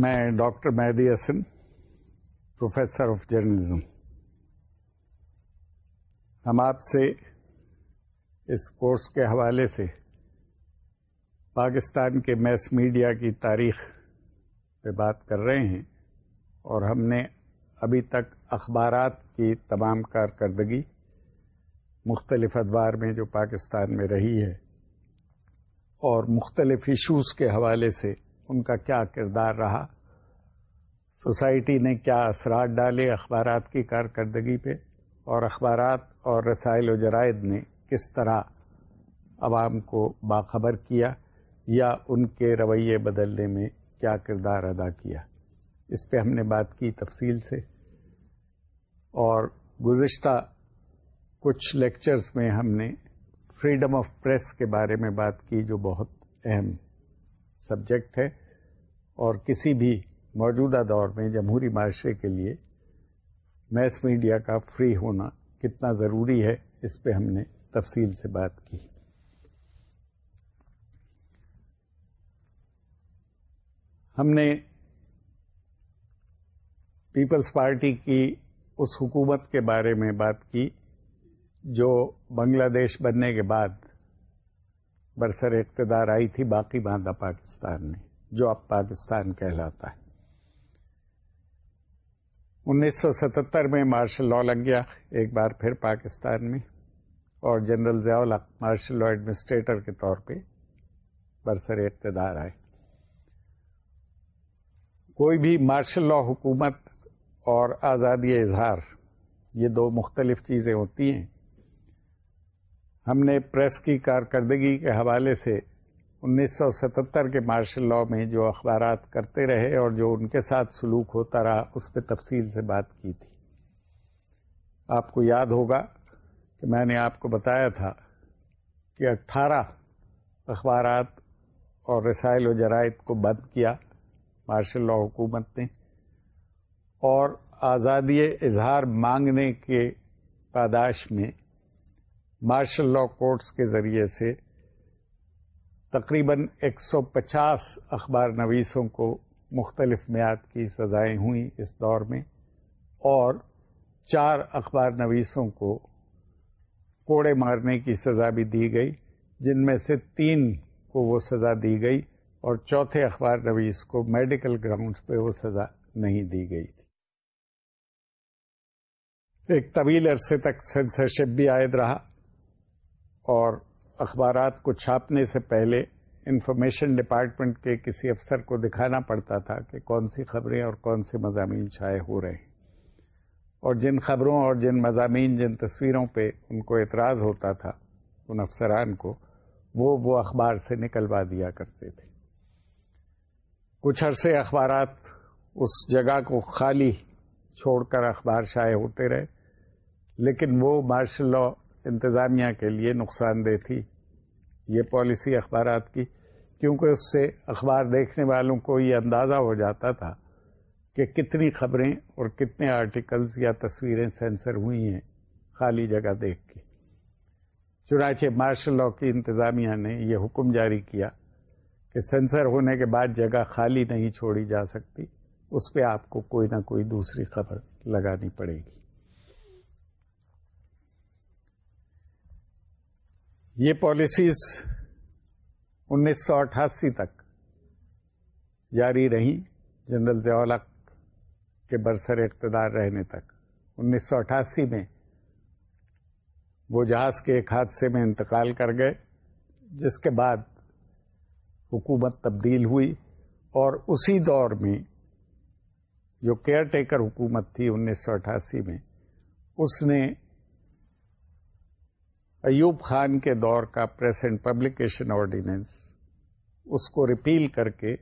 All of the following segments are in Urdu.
میں doctor Mehdi Hassan, professor of journalism. ہم آپ سے اس کورس کے حوالے سے پاکستان کے میس میڈیا کی تاریخ پہ بات کر رہے ہیں اور ہم نے ابھی تک اخبارات کی تمام کارکردگی مختلف ادوار میں جو پاکستان میں رہی ہے اور مختلف ایشوز کے حوالے سے ان کا کیا کردار رہا؟ سوسائٹی نے کیا اثرات ڈالے اخبارات کی کارکردگی پہ؟ اور اخبارات اور رسائل و جرائد نے کس طرح عوام کو باخبر کیا یا ان کے رویے بدلنے میں کیا کردار ادا کیا؟ اس پہ ہم نے بات کی تفصیل سے۔ اور گزشتہ کچھ لیکچرز میں ہم نے فریڈم آف پریس کے بارے میں بات کی جو بہت اہم سبجیکٹ ہے اور کسی بھی موجودہ دور میں جمہوری معاشرے کے لیے میس میڈیا کا فری ہونا کتنا ضروری ہے، اس پہ ہم نے تفصیل سے بات کی۔ ہم نے پیپلز پارٹی کی اس حکومت کے بارے میں بات کی جو بنگلہ دیش بننے کے بعد برسر اقتدار آئی تھی، باقی باندھا پاکستان میں جو اب پاکستان کہلاتا ہے۔ انیس سو ستہتر میں مارشل لا لگ گیا، ایک بار پھر پاکستان میں، اور general Zia martial law administrator کے طور پہ برسر اقتدار آئے۔ کوئی بھی مارشل لا حکومت اور آزادی اظہار، یہ دو مختلف چیزیں ہوتی ہیں۔ ہم نے پریس کی کارکردگی کے حوالے سے انیس سو ستہتر کے مارشل لاء میں جو اخبارات کرتے رہے اور جو ان کے ساتھ سلوک ہوتا رہا، اس پہ تفصیل سے بات کی تھی۔ آپ کو یاد ہوگا کہ میں نے آپ کو بتایا تھا کہ اٹھارہ اخبارات اور رسائل و جرائد کو بند کیا مارشل لاء حکومت نے، اور آزادی اظہار مانگنے کے پاداش میں مارشل لاء کورٹس کے ذریعے سے تقریباً ایک سو پچاس اخبار نویسوں کو مختلف میعاد کی سزائیں ہوئیں اس دور میں، اور چار اخبار نویسوں کو کوڑے مارنے کی سزا بھی دی گئی، جن میں سے تین کو وہ سزا دی گئی اور چوتھے اخبار نویس کو میڈیکل گراؤنڈز پہ وہ سزا نہیں دی گئی تھی۔ ایک طویل عرصے تک سینسرشپ بھی عائد رہا۔ اور اخبارات کو چھاپنے سے پہلے انفارمیشن ڈپارٹمنٹ کے کسی افسر کو دکھانا پڑتا تھا کہ کون سی خبریں اور کون سے مضامین شائع ہو رہے ہیں۔ اور جن خبروں اور جن مضامین، جن تصویروں پہ ان کو اعتراض ہوتا تھا، ان افسران کو، وہ وہ اخبار سے نکلوا دیا کرتے تھے۔ کچھ عرصے اخبارات اس جگہ کو خالی چھوڑ کر اخبار شائع ہوتے رہے، لیکن وہ مارشل لا انتظامیہ کے لیے نقصان دہ تھی۔ یہ پالیسی اخبارات کی، کیونکہ اس سے اخبار دیکھنے والوں کو یہ اندازہ ہو جاتا تھا کہ کتنی خبریں اور کتنے آرٹیکلز یا تصویریں سینسر ہوئی ہیں خالی جگہ دیکھ کے۔ چنانچہ مارشل لا کی انتظامیہ نے یہ حکم جاری کیا کہ سینسر ہونے کے بعد جگہ خالی نہیں چھوڑی جا سکتی، اس پہ آپ کو کوئی نہ کوئی دوسری خبر لگانی پڑے گی۔ یہ پالیسیز انیس سو اٹھاسی تک جاری رہیں جنرل ضیاء کے برسر اقتدار رہنے تک۔ انیس سو اٹھاسی میں وہ جہاز کے ایک حادثے میں انتقال کر گئے، جس کے بعد حکومت تبدیل ہوئی اور اسی دور میں جو کیئر ٹیکر حکومت تھی انیس سو اٹھاسی میں، اس نے ایوب خان کے دور کا پریس اینڈ پبلیکیشن آرڈیننس اس کو ریپیل کر کے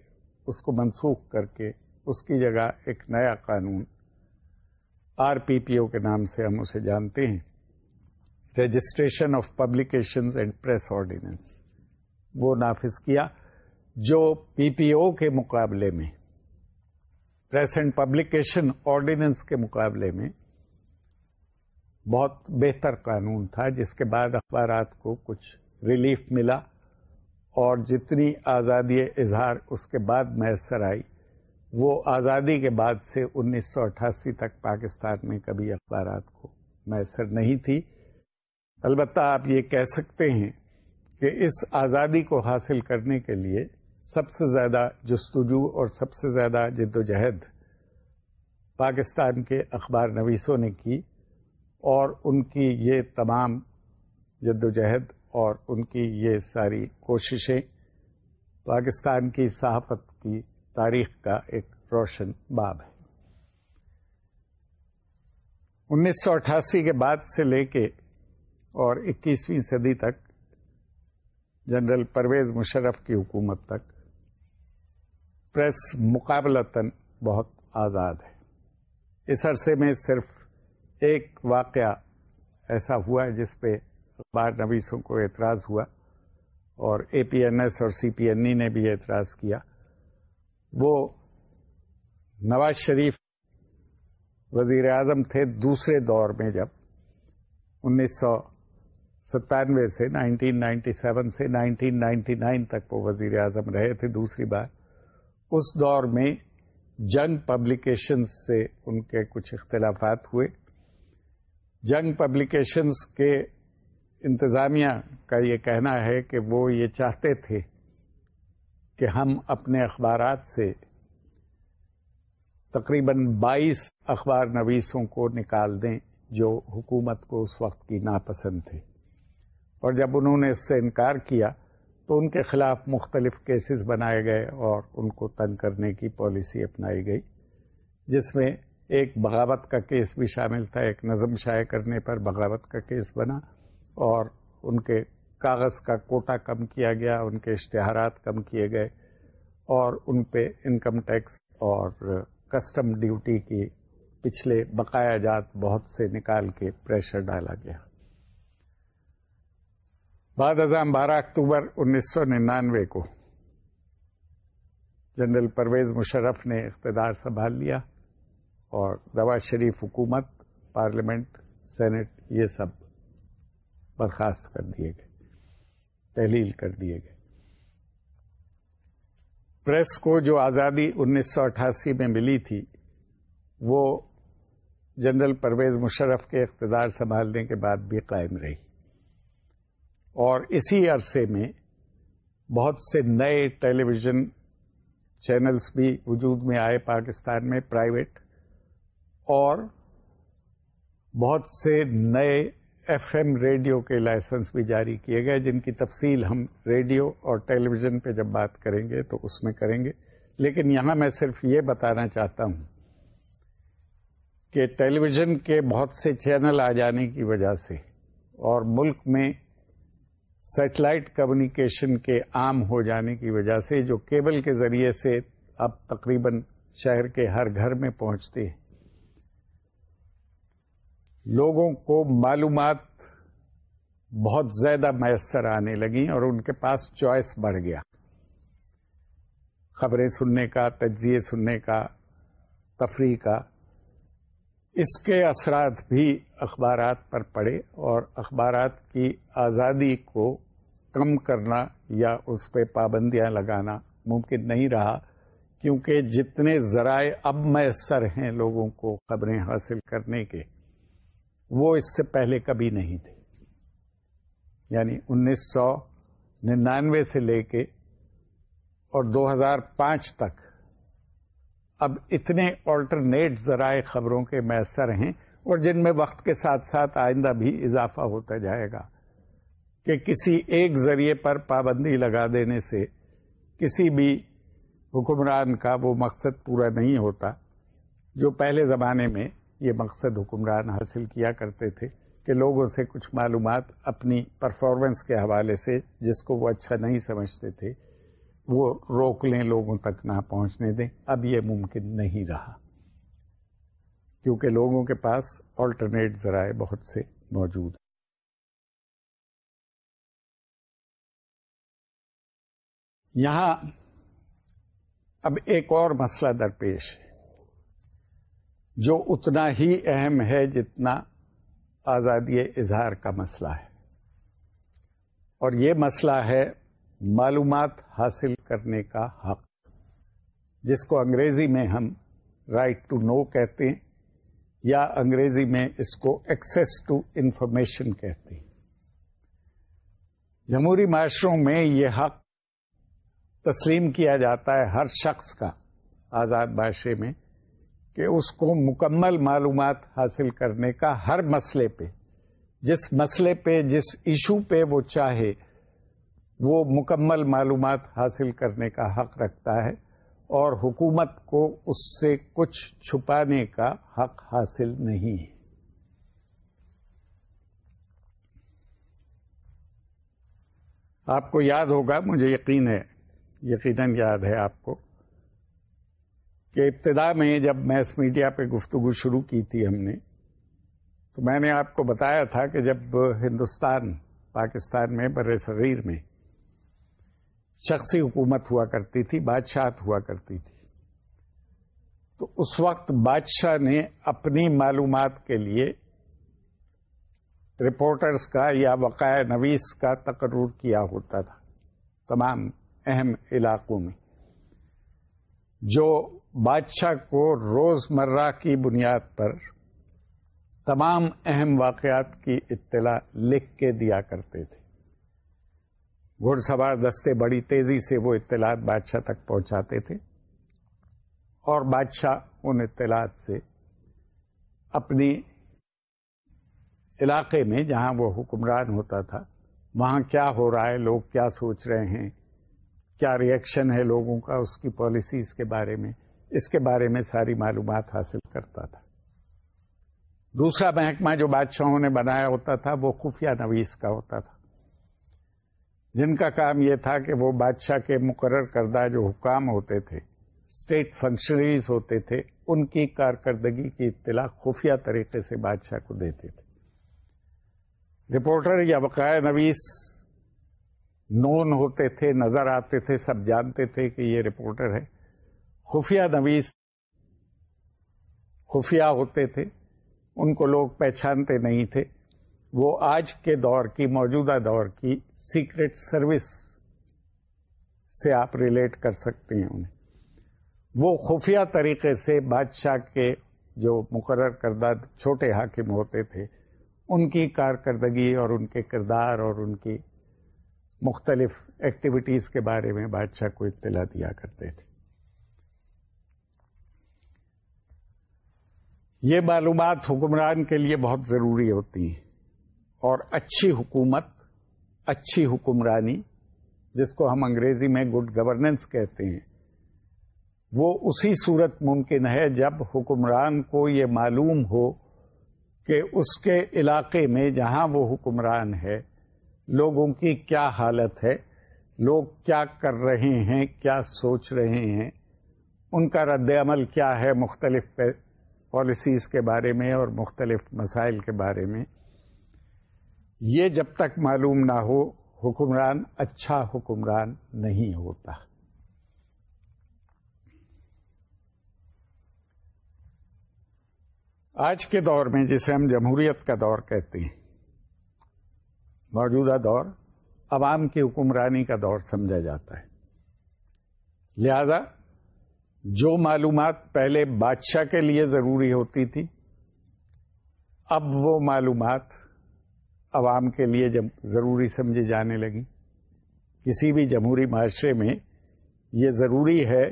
اس کو منسوخ کر کے اس کی جگہ ایک نیا قانون آر پی پی او کے نام سے ہم اسے جانتے ہیں۔ Registration of publication and press ordinance وہ نافذ کیا جو پی پی او کے مقابلے میں پریس اینڈ پبلیکیشن آرڈیننس کے مقابلے میں بہت بہتر قانون تھا، جس کے بعد اخبارات کو کچھ ریلیف ملا اور جتنی آزادی اظہار اس کے بعد میسر آئی، وہ آزادی کے بعد سے انیس سو اٹھاسی تک پاکستان میں کبھی اخبارات کو میسر نہیں تھی۔ البتہ آپ یہ کہہ سکتے ہیں کہ اس آزادی کو حاصل کرنے کے لیے سب سے زیادہ جستجو اور سب سے زیادہ جد و جہد پاکستان کے اخبار نویسوں نے کی۔ اور ان کی یہ تمام جد و جہد اور ان کی یہ ساری کوششیں پاکستان کی صحافت کی تاریخ کا ایک روشن باب ہے۔ انیس سو اٹھاسی کے بعد سے لے کے اور اکیسویں صدی تک جنرل پرویز مشرف کی حکومت تک پریس مقابلتاً بہت آزاد ہے۔ اس عرصے میں صرف ایک واقعہ ایسا ہوا ہے جس پہ اخبار نویسوں کو اعتراض ہوا اور اے پی این ایس اور سی پی این ای نے بھی اعتراض کیا۔ وہ نواز شریف وزیر اعظم تھے دوسرے دور میں جب انیس سو ستانوے سے نائنٹین نائنٹی سیون سے نائنٹین نائنٹی نائن تک وہ وزیر اعظم رہے تھے دوسری بار۔ اس دور میں جنگ پبلیکیشنز سے ان کے کچھ اختلافات ہوئے۔ جنگ پبلیکیشنز کے انتظامیہ کا یہ کہنا ہے کہ وہ یہ چاہتے تھے کہ ہم اپنے اخبارات سے تقریباً بائیس اخبار نویسوں کو نکال دیں جو حکومت کو اس وقت کی ناپسند تھے۔ اور جب انہوں نے اس سے انکار کیا تو ان کے خلاف مختلف کیسز بنائے گئے اور ان کو تنگ کرنے کی پالیسی اپنائی گئی، جس میں ایک بغاوت کا کیس بھی شامل تھا، ایک نظم شائع کرنے پر بغاوت کا کیس بنا اور ان کے کاغذ کا کوٹا کم کیا گیا، ان کے اشتہارات کم کیے گئے اور ان پہ انکم ٹیکس اور کسٹم ڈیوٹی کی پچھلے بقایا جات بہت سے نکال کے پریشر ڈالا گیا۔ بعد ازام بارہ اکتوبر انیس سو ننانوے کو جنرل پرویز مشرف نے اقتدار سنبھال لیا۔ اور دوا شریف حکومت، پارلیمنٹ، سینٹ، یہ سب برخاست کر دیے گئے، تحلیل کر دیے گئے۔ پریس کو جو آزادی انیس سو اٹھاسی میں ملی تھی، وہ جنرل پرویز مشرف کے اقتدار سنبھالنے کے بعد بھی قائم رہی۔ اور اسی عرصے میں بہت سے نئے ٹیلی ویژن چینلز بھی وجود میں آئے پاکستان میں، پرائیویٹ۔ اور بہت سے نئے ایف ایم ریڈیو کے لائسنس بھی جاری کیے گئے، جن کی تفصیل ہم ریڈیو اور ٹیلی ویژن پہ جب بات کریں گے تو اس میں کریں گے۔ لیکن یہاں میں صرف یہ بتانا چاہتا ہوں کہ ٹیلی ویژن کے بہت سے چینل آ جانے کی وجہ سے اور ملک میں سیٹلائٹ کمیونیکیشن کے عام ہو جانے کی وجہ سے جو کیبل کے ذریعے سے اب تقریباً شہر کے ہر گھر میں پہنچتے ہیں۔ لوگوں کو معلومات بہت زیادہ میسر آنے لگی اور ان کے پاس چوائس بڑھ گیا۔ خبریں سننے کا، تجزیے سننے کا، تفریح کا، اس کے اثرات بھی اخبارات پر پڑے اور اخبارات کی آزادی کو کم کرنا یا اس پہ پابندیاں لگانا ممکن نہیں رہا، کیونکہ جتنے ذرائع اب میسر ہیں لوگوں کو خبریں حاصل کرنے کے وہ اس سے پہلے کبھی نہیں تھے۔ یعنی انیس سو ننانوے سے لے کے اور دو ہزار پانچ تک۔ اب اتنے آلٹرنیٹ ذرائع خبروں کے میسر ہیں اور جن میں وقت کے ساتھ ساتھ آئندہ بھی اضافہ ہوتا جائے گا کہ کسی ایک ذریعے پر پابندی لگا دینے سے کسی بھی حکمران کا وہ مقصد پورا نہیں ہوتا جو پہلے زمانے میں یہ مقصد حکمران حاصل کیا کرتے تھے کہ لوگوں سے کچھ معلومات اپنی پرفارمنس کے حوالے سے جس کو وہ اچھا نہیں سمجھتے تھے، وہ روک لیں لوگوں تک نہ پہنچنے دیں۔ اب یہ ممکن نہیں رہا۔ کیونکہ لوگوں کے پاس آلٹرنیٹ ذرائع بہت سے موجود ہیں۔ یہاں اب ایک اور مسئلہ درپیش ہے۔ جو اتنا ہی اہم ہے جتنا آزادی اظہار کا مسئلہ ہے۔ اور یہ مسئلہ ہے معلومات حاصل کرنے کا حق، جس کو انگریزی میں ہم رائٹ ٹو نو کہتے ہیں یا انگریزی میں اس کو ایکسس ٹو انفارمیشن کہتے ہیں۔ جمہوری معاشروں میں یہ حق تسلیم کیا جاتا ہے ہر شخص کا آزاد بادشے میں۔ کہ اس کو مکمل معلومات حاصل کرنے کا ہر مسئلے پہ، جس مسئلے پہ، جس ایشو پہ وہ چاہے، وہ مکمل معلومات حاصل کرنے کا حق رکھتا ہے اور حکومت کو اس سے کچھ چھپانے کا حق حاصل نہیں ہے۔ آپ کو یاد ہوگا، مجھے یقین ہے، یقیناً یاد ہے آپ کو کہ ابتدا میں جب میس میڈیا پہ گفتگو شروع کی تھی ہم نے، تو میں نے آپ کو بتایا تھا کہ جب ہندوستان، پاکستان میں، بر صغیر میں شخصی حکومت ہوا کرتی تھی، بادشاہت ہوا کرتی تھی، تو اس وقت بادشاہ نے اپنی معلومات کے لیے رپورٹرز کا یا وقائع نویس کا تقرر کیا ہوتا تھا تمام اہم علاقوں میں، جو بادشاہ کو روز مرہ کی بنیاد پر تمام اہم واقعات کی اطلاع لکھ کے دیا کرتے تھے۔ گھڑ سوار دستے بڑی تیزی سے وہ اطلاعات بادشاہ تک پہنچاتے تھے اور بادشاہ ان اطلاعات سے اپنی علاقے میں جہاں وہ حکمران ہوتا تھا، وہاں کیا ہو رہا ہے، لوگ کیا سوچ رہے ہیں، کیا ریئیکشن ہے لوگوں کا اس کی پالیسیز کے بارے میں۔ اس کے بارے میں ساری معلومات حاصل کرتا تھا۔ دوسرا محکمہ جو بادشاہوں نے بنایا ہوتا تھا، وہ خفیہ نویس کا ہوتا تھا۔ جن کا کام یہ تھا کہ وہ بادشاہ کے مقرر کردہ جو حکام ہوتے تھے اسٹیٹ فنکشنریز ہوتے تھے، ان کی کارکردگی کی اطلاع خفیہ طریقے سے بادشاہ کو دیتے تھے۔ رپورٹر یا بقایا نویس نون ہوتے تھے، نظر آتے تھے، سب جانتے تھے کہ یہ رپورٹر ہے۔ خفیہ نویس خفیہ ہوتے تھے، ان کو لوگ پہچانتے نہیں تھے۔ وہ آج کے دور کی، موجودہ دور کی سیکرٹ سروس سے آپ ریلیٹ کر سکتے ہیں انہیں۔ وہ خفیہ طریقے سے بادشاہ کے جو مقرر کردہ چھوٹے حاکم ہوتے تھے، ان کی کارکردگی اور ان کے کردار اور ان کی مختلف ایکٹیویٹیز کے بارے میں بادشاہ کو اطلاع دیا کرتے تھے۔ یہ معلومات حکمران کے لیے بہت ضروری ہوتی ہیں۔ اور اچھی حکومت، اچھی حکمرانی، جس کو ہم انگریزی میں گڈ گورننس کہتے ہیں، وہ اسی صورت ممکن ہے جب حکمران کو یہ معلوم ہو کہ اس کے علاقے میں جہاں وہ حکمران ہے، لوگوں کی کیا حالت ہے، لوگ کیا کر رہے ہیں، کیا سوچ رہے ہیں، ان کا رد عمل کیا ہے مختلف پالیسیز کے بارے میں اور مختلف مسائل کے بارے میں۔ یہ جب تک معلوم نہ ہو، حکمران اچھا حکمران نہیں ہوتا۔ آج کے دور میں جسے ہم جمہوریت کا دور کہتے ہیں، موجودہ دور عوام کی حکمرانی کا دور سمجھا جاتا ہے۔ لہذا جو معلومات پہلے بادشاہ کے لیے ضروری ہوتی تھی، اب وہ معلومات عوام کے لیے جب ضروری سمجھی جانے لگی کسی بھی جمہوری معاشرے میں یہ ضروری ہے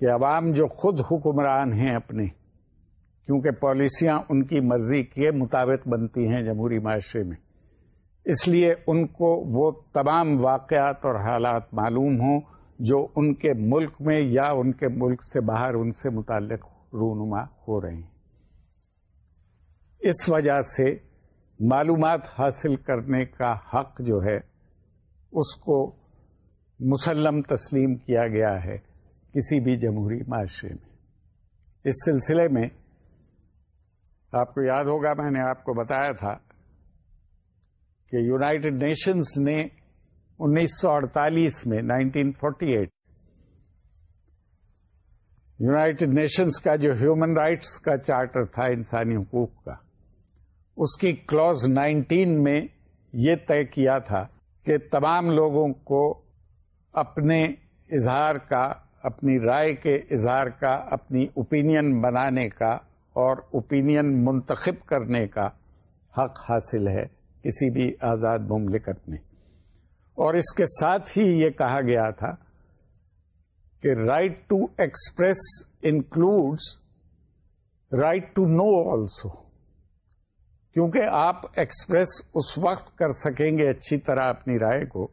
کہ عوام جو خود حکمران ہیں اپنے، کیونکہ پالیسیاں ان کی مرضی کے مطابق بنتی ہیں جمہوری معاشرے میں، اس لیے ان کو وہ تمام واقعات اور حالات معلوم ہوں جو ان کے ملک میں یا ان کے ملک سے باہر ان سے متعلق رونما ہو رہے ہیں۔ اس وجہ سے معلومات حاصل کرنے کا حق جو ہے، اس کو مسلم تسلیم کیا گیا ہے کسی بھی جمہوری معاشرے میں۔ اس سلسلے میں آپ کو یاد ہوگا، میں نے آپ کو بتایا تھا کہ یونائٹڈ نیشنز نے انیس سو اڑتالیس میں، nineteen forty eight. United Nations کا جو ہیومن رائٹس کا چارٹر تھا انسانی حقوق کا، اس کی کلوز نائنٹین میں یہ طے کیا تھا کہ تمام لوگوں کو اپنے اظہار کا، اپنی رائے کے اظہار کا، اپنی اوپینین بنانے کا اور اوپینین منتخب کرنے کا حق حاصل ہے کسی بھی آزاد مملکت میں۔ اور اس کے ساتھ ہی یہ کہا گیا تھا کہ right to express includes right to know also کیونکہ آپ ایکسپریس اس وقت کر سکیں گے اچھی طرح اپنی رائے کو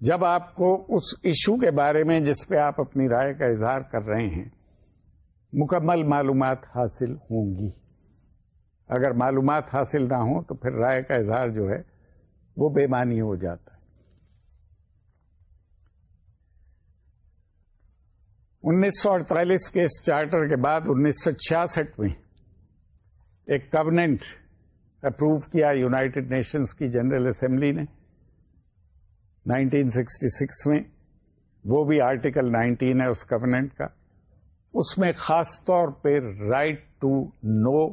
جب آپ کو اس ایشو کے بارے میں جس پہ آپ اپنی رائے کا اظہار کر رہے ہیں مکمل معلومات حاصل ہوں گی۔ اگر معلومات حاصل نہ ہوں تو پھر رائے کا اظہار جو ہے وہ بے معنی ہو جاتا ہے انیس سو اڑتالیس کے اس چارٹر کے بعد انیس سو چھیاسٹھ میں ایک کوننٹ اپروو کیا یوناٹیڈ نیشنز کی جنرل اسمبلی نے۔ نائنٹین سکسٹی سکس میں وہ بھی آرٹیکل نائنٹین ہے اس کوننٹ کا۔ اس میں خاص طور پہ رائٹ ٹو نو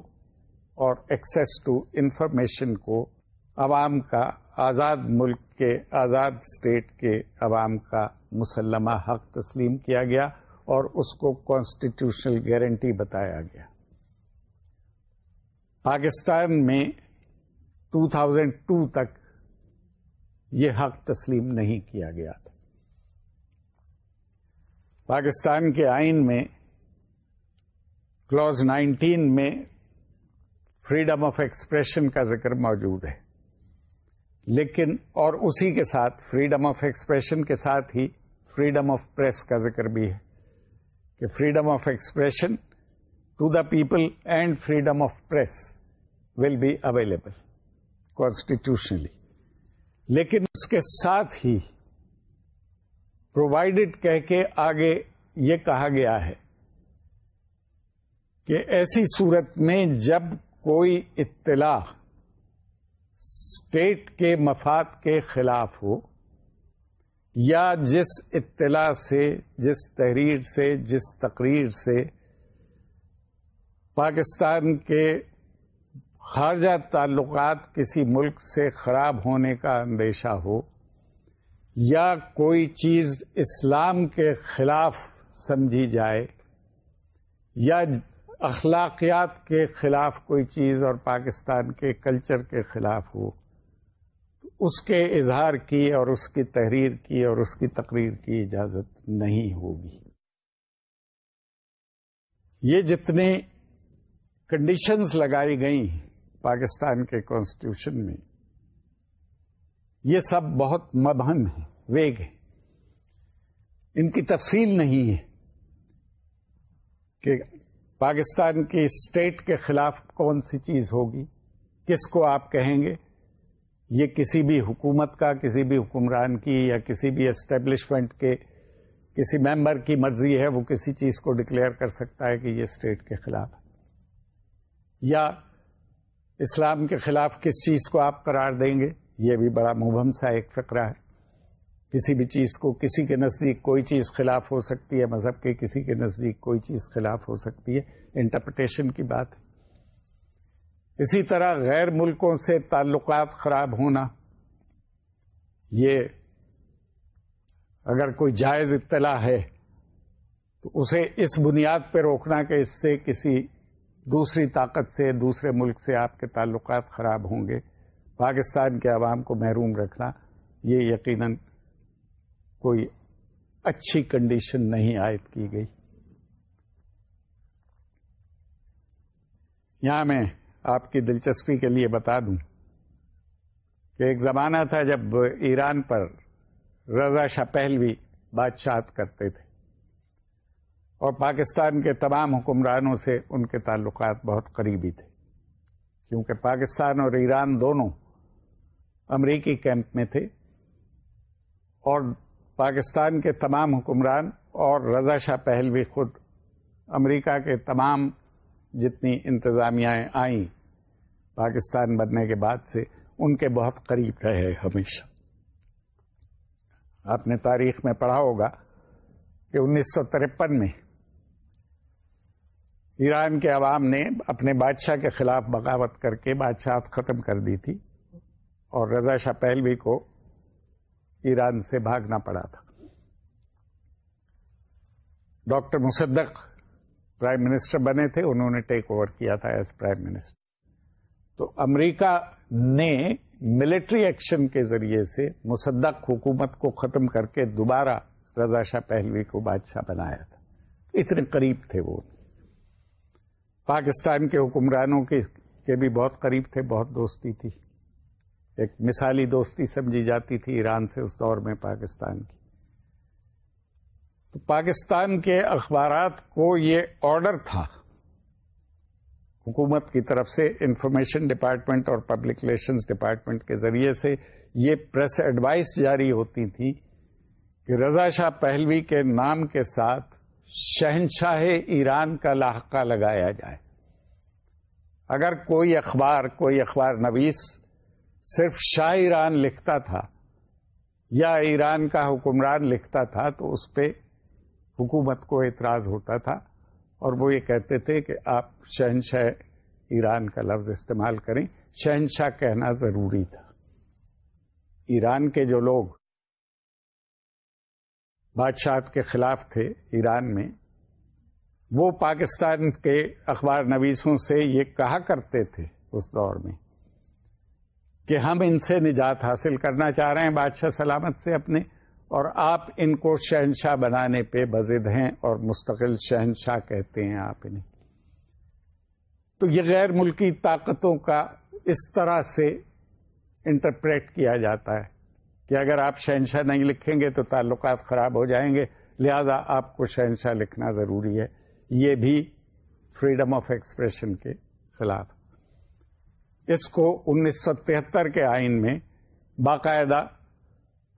اور ایکسیس ٹو انفارمیشن کو عوام کا، آزاد ملک کے، آزاد اسٹیٹ کے عوام کا مسلمہ حق تسلیم کیا گیا۔ اور اس کو کانسٹیٹیوشنل گارنٹی بتایا گیا۔ پاکستان میں 2002 تک یہ حق تسلیم نہیں کیا گیا تھا۔ پاکستان کے آئین میں کلوز نائنٹین میں فریڈم آف ایکسپریشن کا ذکر موجود ہے۔ لیکن اور اسی کے ساتھ فریڈم آف ایکسپریشن کے ساتھ ہی فریڈم آف پریس کا ذکر بھی ہے۔ کہ freedom of expression to the people and freedom of press will be available constitutionally لیکن اس کے ساتھ ہی پرووائڈڈ کہہ کے آگے یہ کہا گیا ہے کہ ایسی صورت میں جب کوئی اطلاع اسٹیٹ کے مفاد کے خلاف ہو یا جس اطلاع سے، جس تحریر سے، جس تقریر سے پاکستان کے خارجہ تعلقات کسی ملک سے خراب ہونے کا اندیشہ ہو، یا کوئی چیز اسلام کے خلاف سمجھی جائے، یا اخلاقیات کے خلاف کوئی چیز اور پاکستان کے کلچر کے خلاف ہو۔ اس کے اظہار کی اور اس کی تحریر کی اور اس کی تقریر کی اجازت نہیں ہوگی۔ یہ جتنے کنڈیشنز لگائی گئی پاکستان کے کانسٹیٹیوشن میں، یہ سب بہت مبہم ہے ویگ ہے ان کی تفصیل نہیں ہے کہ پاکستان کی اسٹیٹ کے خلاف کون سی چیز ہوگی، کس کو آپ کہیں گے۔ یہ کسی بھی حکومت کا، کسی بھی حکمران کی یا کسی بھی اسٹیبلشمنٹ کے، کسی ممبر کی مرضی ہے، وہ کسی چیز کو ڈکلیئر کر سکتا ہے کہ یہ اسٹیٹ کے خلاف ہے۔ یا اسلام کے خلاف کس چیز کو آپ قرار دیں گے، یہ بھی بڑا مبہم سا ایک فقرہ ہے۔ کسی بھی چیز کو، کسی کے نزدیک کوئی چیز خلاف ہو سکتی ہے، مذہب کے کسی کے نزدیک کوئی چیز خلاف ہو سکتی ہے۔ انٹرپریٹیشن کی بات ہے۔ اسی طرح غیر ملکوں سے تعلقات خراب ہونا، یہ اگر کوئی جائز اطلاع ہے تو اسے اس بنیاد پہ روکنا کہ اس سے کسی دوسری طاقت سے، دوسرے ملک سے آپ کے تعلقات خراب ہوں گے۔ پاکستان کے عوام کو محروم رکھنا، یہ یقیناً کوئی اچھی کنڈیشن نہیں عائد کی گئی۔ یہاں میں آپ کی دلچسپی کے لیے بتا دوں کہ ایک زمانہ تھا جب ایران پر رضا شاہ پہلوی بادشاہت کرتے تھے اور پاکستان کے تمام حکمرانوں سے ان کے تعلقات بہت قریبی تھے، کیونکہ پاکستان اور ایران دونوں امریکی کیمپ میں تھے اور پاکستان کے تمام حکمران اور رضا شاہ پہلوی خود امریکہ کے تمام جتنی انتظامیہ آئیں پاکستان بننے کے بعد سے ان کے بہت قریب رہے ہمیشہ۔ آپ نے تاریخ میں پڑھا ہوگا کہ انیس سو ترپن میں ایران کے عوام نے اپنے بادشاہ کے خلاف بغاوت کر کے بادشاہت ختم کر دی تھی اور رضا شاہ پہلوی کو ایران سے بھاگنا پڑا تھا۔ ڈاکٹر مصدق پرائم منسٹر بنے تھے، انہوں نے ٹیک اوور کیا تھا ایز پرائم منسٹر۔ تو امریکہ نے ملٹری ایکشن کے ذریعے سے مصدق حکومت کو ختم کر کے دوبارہ رضا شاہ پہلوی کو بادشاہ بنایا تھا۔ اتنے قریب تھے وہ۔ پاکستان کے حکمرانوں کے بھی بہت قریب تھے، بہت دوستی تھی۔ ایک مثالی دوستی سمجھی جاتی تھی ایران سے اس دور میں پاکستان کی۔ تو پاکستان کے اخبارات کو یہ آرڈر تھا۔ حکومت کی طرف سے انفارمیشن ڈپارٹمنٹ اور پبلک ریلیشنز ڈپارٹمنٹ کے ذریعے سے یہ پریس ایڈوائس جاری ہوتی تھی کہ رضا شاہ پہلوی کے نام کے ساتھ شہنشاہ ایران کا لاحقہ لگایا جائے۔ اگر کوئی اخبار کوئی اخبار نویس صرف شاہ ایران لکھتا تھا یا ایران کا حکمران لکھتا تھا تو اس پہ حکومت کو اعتراض ہوتا تھا۔ اور وہ یہ کہتے تھے کہ آپ شہنشاہ ایران کا لفظ استعمال کریں۔ شہنشاہ کہنا ضروری تھا۔ ایران کے جو لوگ بادشاہت کے خلاف تھے ایران میں، وہ پاکستان کے اخبار نویسوں سے یہ کہا کرتے تھے اس دور میں کہ ہم ان سے نجات حاصل کرنا چاہ رہے ہیں بادشاہ سلامت سے اپنے۔ اور آپ ان کو شہنشاہ بنانے پہ بزد ہیں اور مستقل شہنشاہ کہتے ہیں آپ انہیں۔ تو یہ غیر ملکی طاقتوں کا اس طرح سے انٹرپریٹ کیا جاتا ہے کہ اگر آپ شہنشاہ نہیں لکھیں گے تو تعلقات خراب ہو جائیں گے۔ لہذا آپ کو شہنشاہ لکھنا ضروری ہے۔ یہ بھی فریڈم آف ایکسپریشن کے خلاف۔ اس کو انیس سو تہتر کے آئین میں باقاعدہ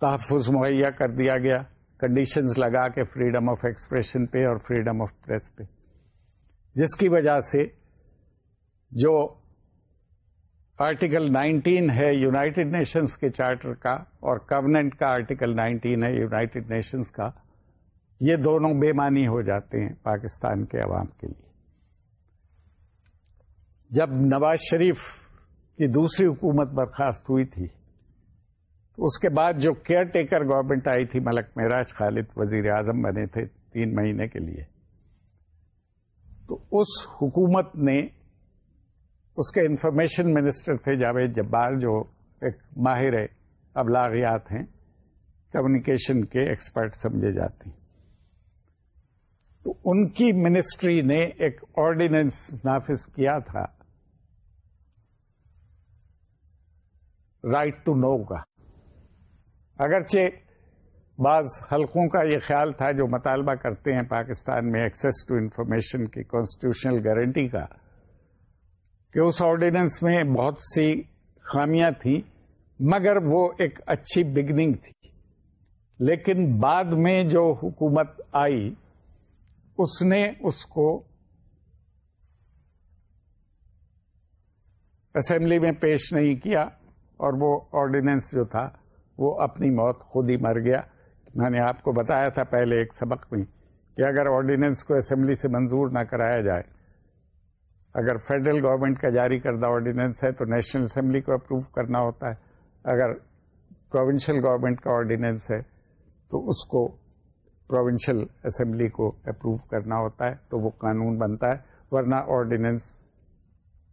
تحفظ مہیا کر دیا گیا کنڈیشنز لگا کے فریڈم آف ایکسپریشن پہ اور فریڈم آف پریس پہ۔ جس کی وجہ سے جو آرٹیکل نائنٹین ہے یونائٹڈ نیشنز کے چارٹر کا اور کوننٹ کا آرٹیکل نائنٹین ہے یونائٹڈ نیشنز کا، یہ دونوں بے معنی ہو جاتے ہیں پاکستان کے عوام کے لیے۔ جب نواز شریف کی دوسری حکومت برخاست ہوئی تھی اس کے بعد جو کیئر ٹیکر گورنمنٹ آئی تھی ملک معراج، خالد وزیر اعظم بنے تھے تین مہینے کے لیے۔ تو اس حکومت نے اس کے انفارمیشن منسٹر تھے، جاوید جبار، جو ایک ماہر ابلاغیات ہیں کمیونیکیشن کے ایکسپرٹ سمجھے جاتے ہیں۔ تو ان کی منسٹری نے ایک آرڈیننس نافذ کیا تھا۔ رائٹ ٹو نو کا۔ اگرچہ بعض حلقوں کا یہ خیال تھا جو مطالبہ کرتے ہیں پاکستان میں ایکسس ٹو انفارمیشن کی کانسٹیٹیوشنل گارنٹی کا، کہ اس آرڈیننس میں بہت سی خامیاں تھیں، مگر وہ ایک اچھی بگننگ تھی۔ لیکن بعد میں جو حکومت آئی، اس نے اس کو اسمبلی میں پیش نہیں کیا اور وہ آرڈیننس جو تھا وہ اپنی موت خود ہی مر گیا۔ میں نے آپ کو بتایا تھا پہلے ایک سبق میں کہ اگر آرڈیننس کو اسمبلی سے منظور نہ کرایا جائے، اگر فیڈرل گورنمنٹ کا جاری کردہ آرڈیننس ہے تو نیشنل اسمبلی کو اپروو کرنا ہوتا ہے۔ اگر پروونشل گورنمنٹ کا آرڈیننس ہے تو اس کو پروونشل اسمبلی کو اپروو کرنا ہوتا ہے، تو وہ قانون بنتا ہے، ورنہ آرڈیننس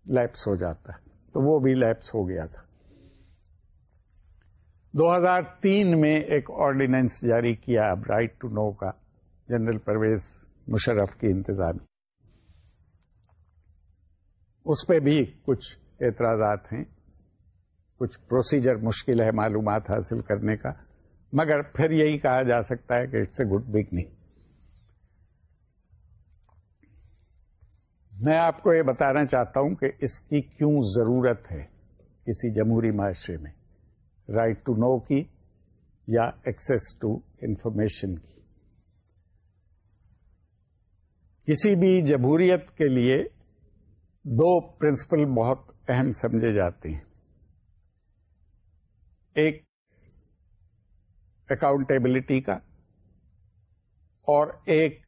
لیپس ہو جاتا ہے۔ تو وہ بھی لیپس ہو گیا تھا۔ دو ہزار تین میں ایک آرڈیننس جاری کیا اب رائٹ ٹو نو کا، جنرل پرویز مشرف کی انتظامی۔ اس پہ بھی کچھ اعتراضات ہیں، کچھ پروسیجر مشکل ہے معلومات حاصل کرنے کا، مگر پھر یہی کہا جا سکتا ہے کہ اٹس اے گڈ بگننگ میں آپ کو یہ بتانا چاہتا ہوں کہ اس کی کیوں ضرورت ہے کسی جمہوری معاشرے میں؟ رائٹ ٹو نو کی یا ایکسس ٹو انفارمیشن کی کسی بھی جمہوریت کے لیے دو پرنسپل بہت اہم سمجھے جاتے ہیں۔ ایک اکاؤنٹیبلٹی کا اور ایک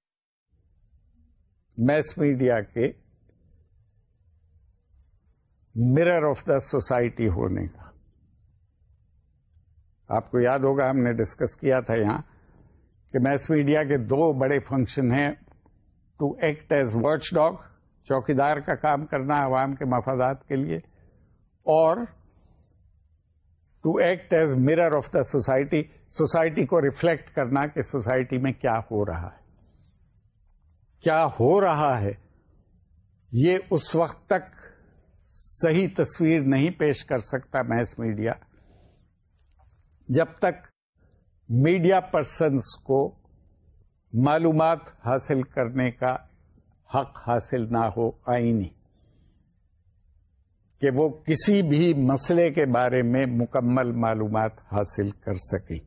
میس میڈیا کے مرر آف دا سوسائٹی ہونے کا۔ آپ کو یاد ہوگا، ہم نے ڈسکس کیا تھا یہاں کہ میس میڈیا کے دو بڑے فنکشن ہیں to act as watch dog چوکیدار کا کام کرنا عوام کے مفادات کے لیے، اور to act as mirror of the society society کو ریفلیکٹ کرنا کہ سوسائٹی میں کیا ہو رہا ہے۔ کیا ہو رہا ہے؟ یہ اس وقت تک صحیح تصویر نہیں پیش کر سکتا میس میڈیا جب تک میڈیا پرسنس کو معلومات حاصل کرنے کا حق حاصل نہ ہو آئینی، کہ وہ کسی بھی مسئلے کے بارے میں مکمل معلومات حاصل کر سکیں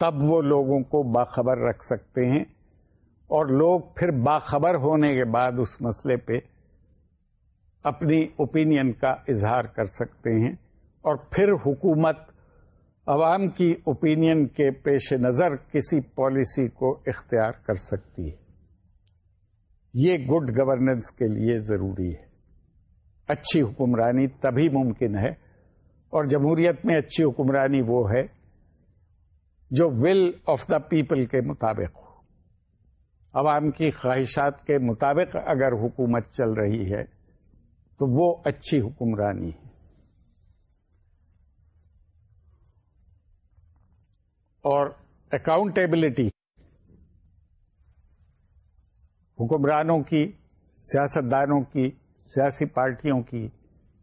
تب وہ لوگوں کو باخبر رکھ سکتے ہیں اور لوگ پھر باخبر ہونے کے بعد اس مسئلے پہ اپنی اوپینین کا اظہار کر سکتے ہیں اور پھر حکومت عوام کی اوپینین کے پیش نظر کسی پالیسی کو اختیار کر سکتی ہے۔ یہ گڈ گورننس کے لیے ضروری ہے۔ اچھی حکمرانی تبھی ممکن ہے اور جمہوریت میں اچھی حکمرانی وہ ہے جو ول آف دا پیپل کے مطابق ہو۔ عوام کی خواہشات کے مطابق اگر حکومت چل رہی ہے تو وہ اچھی حکمرانی ہے۔ اور اکاؤنٹیبلٹی حکمرانوں کی، سیاستدانوں کی، سیاسی پارٹیوں کی،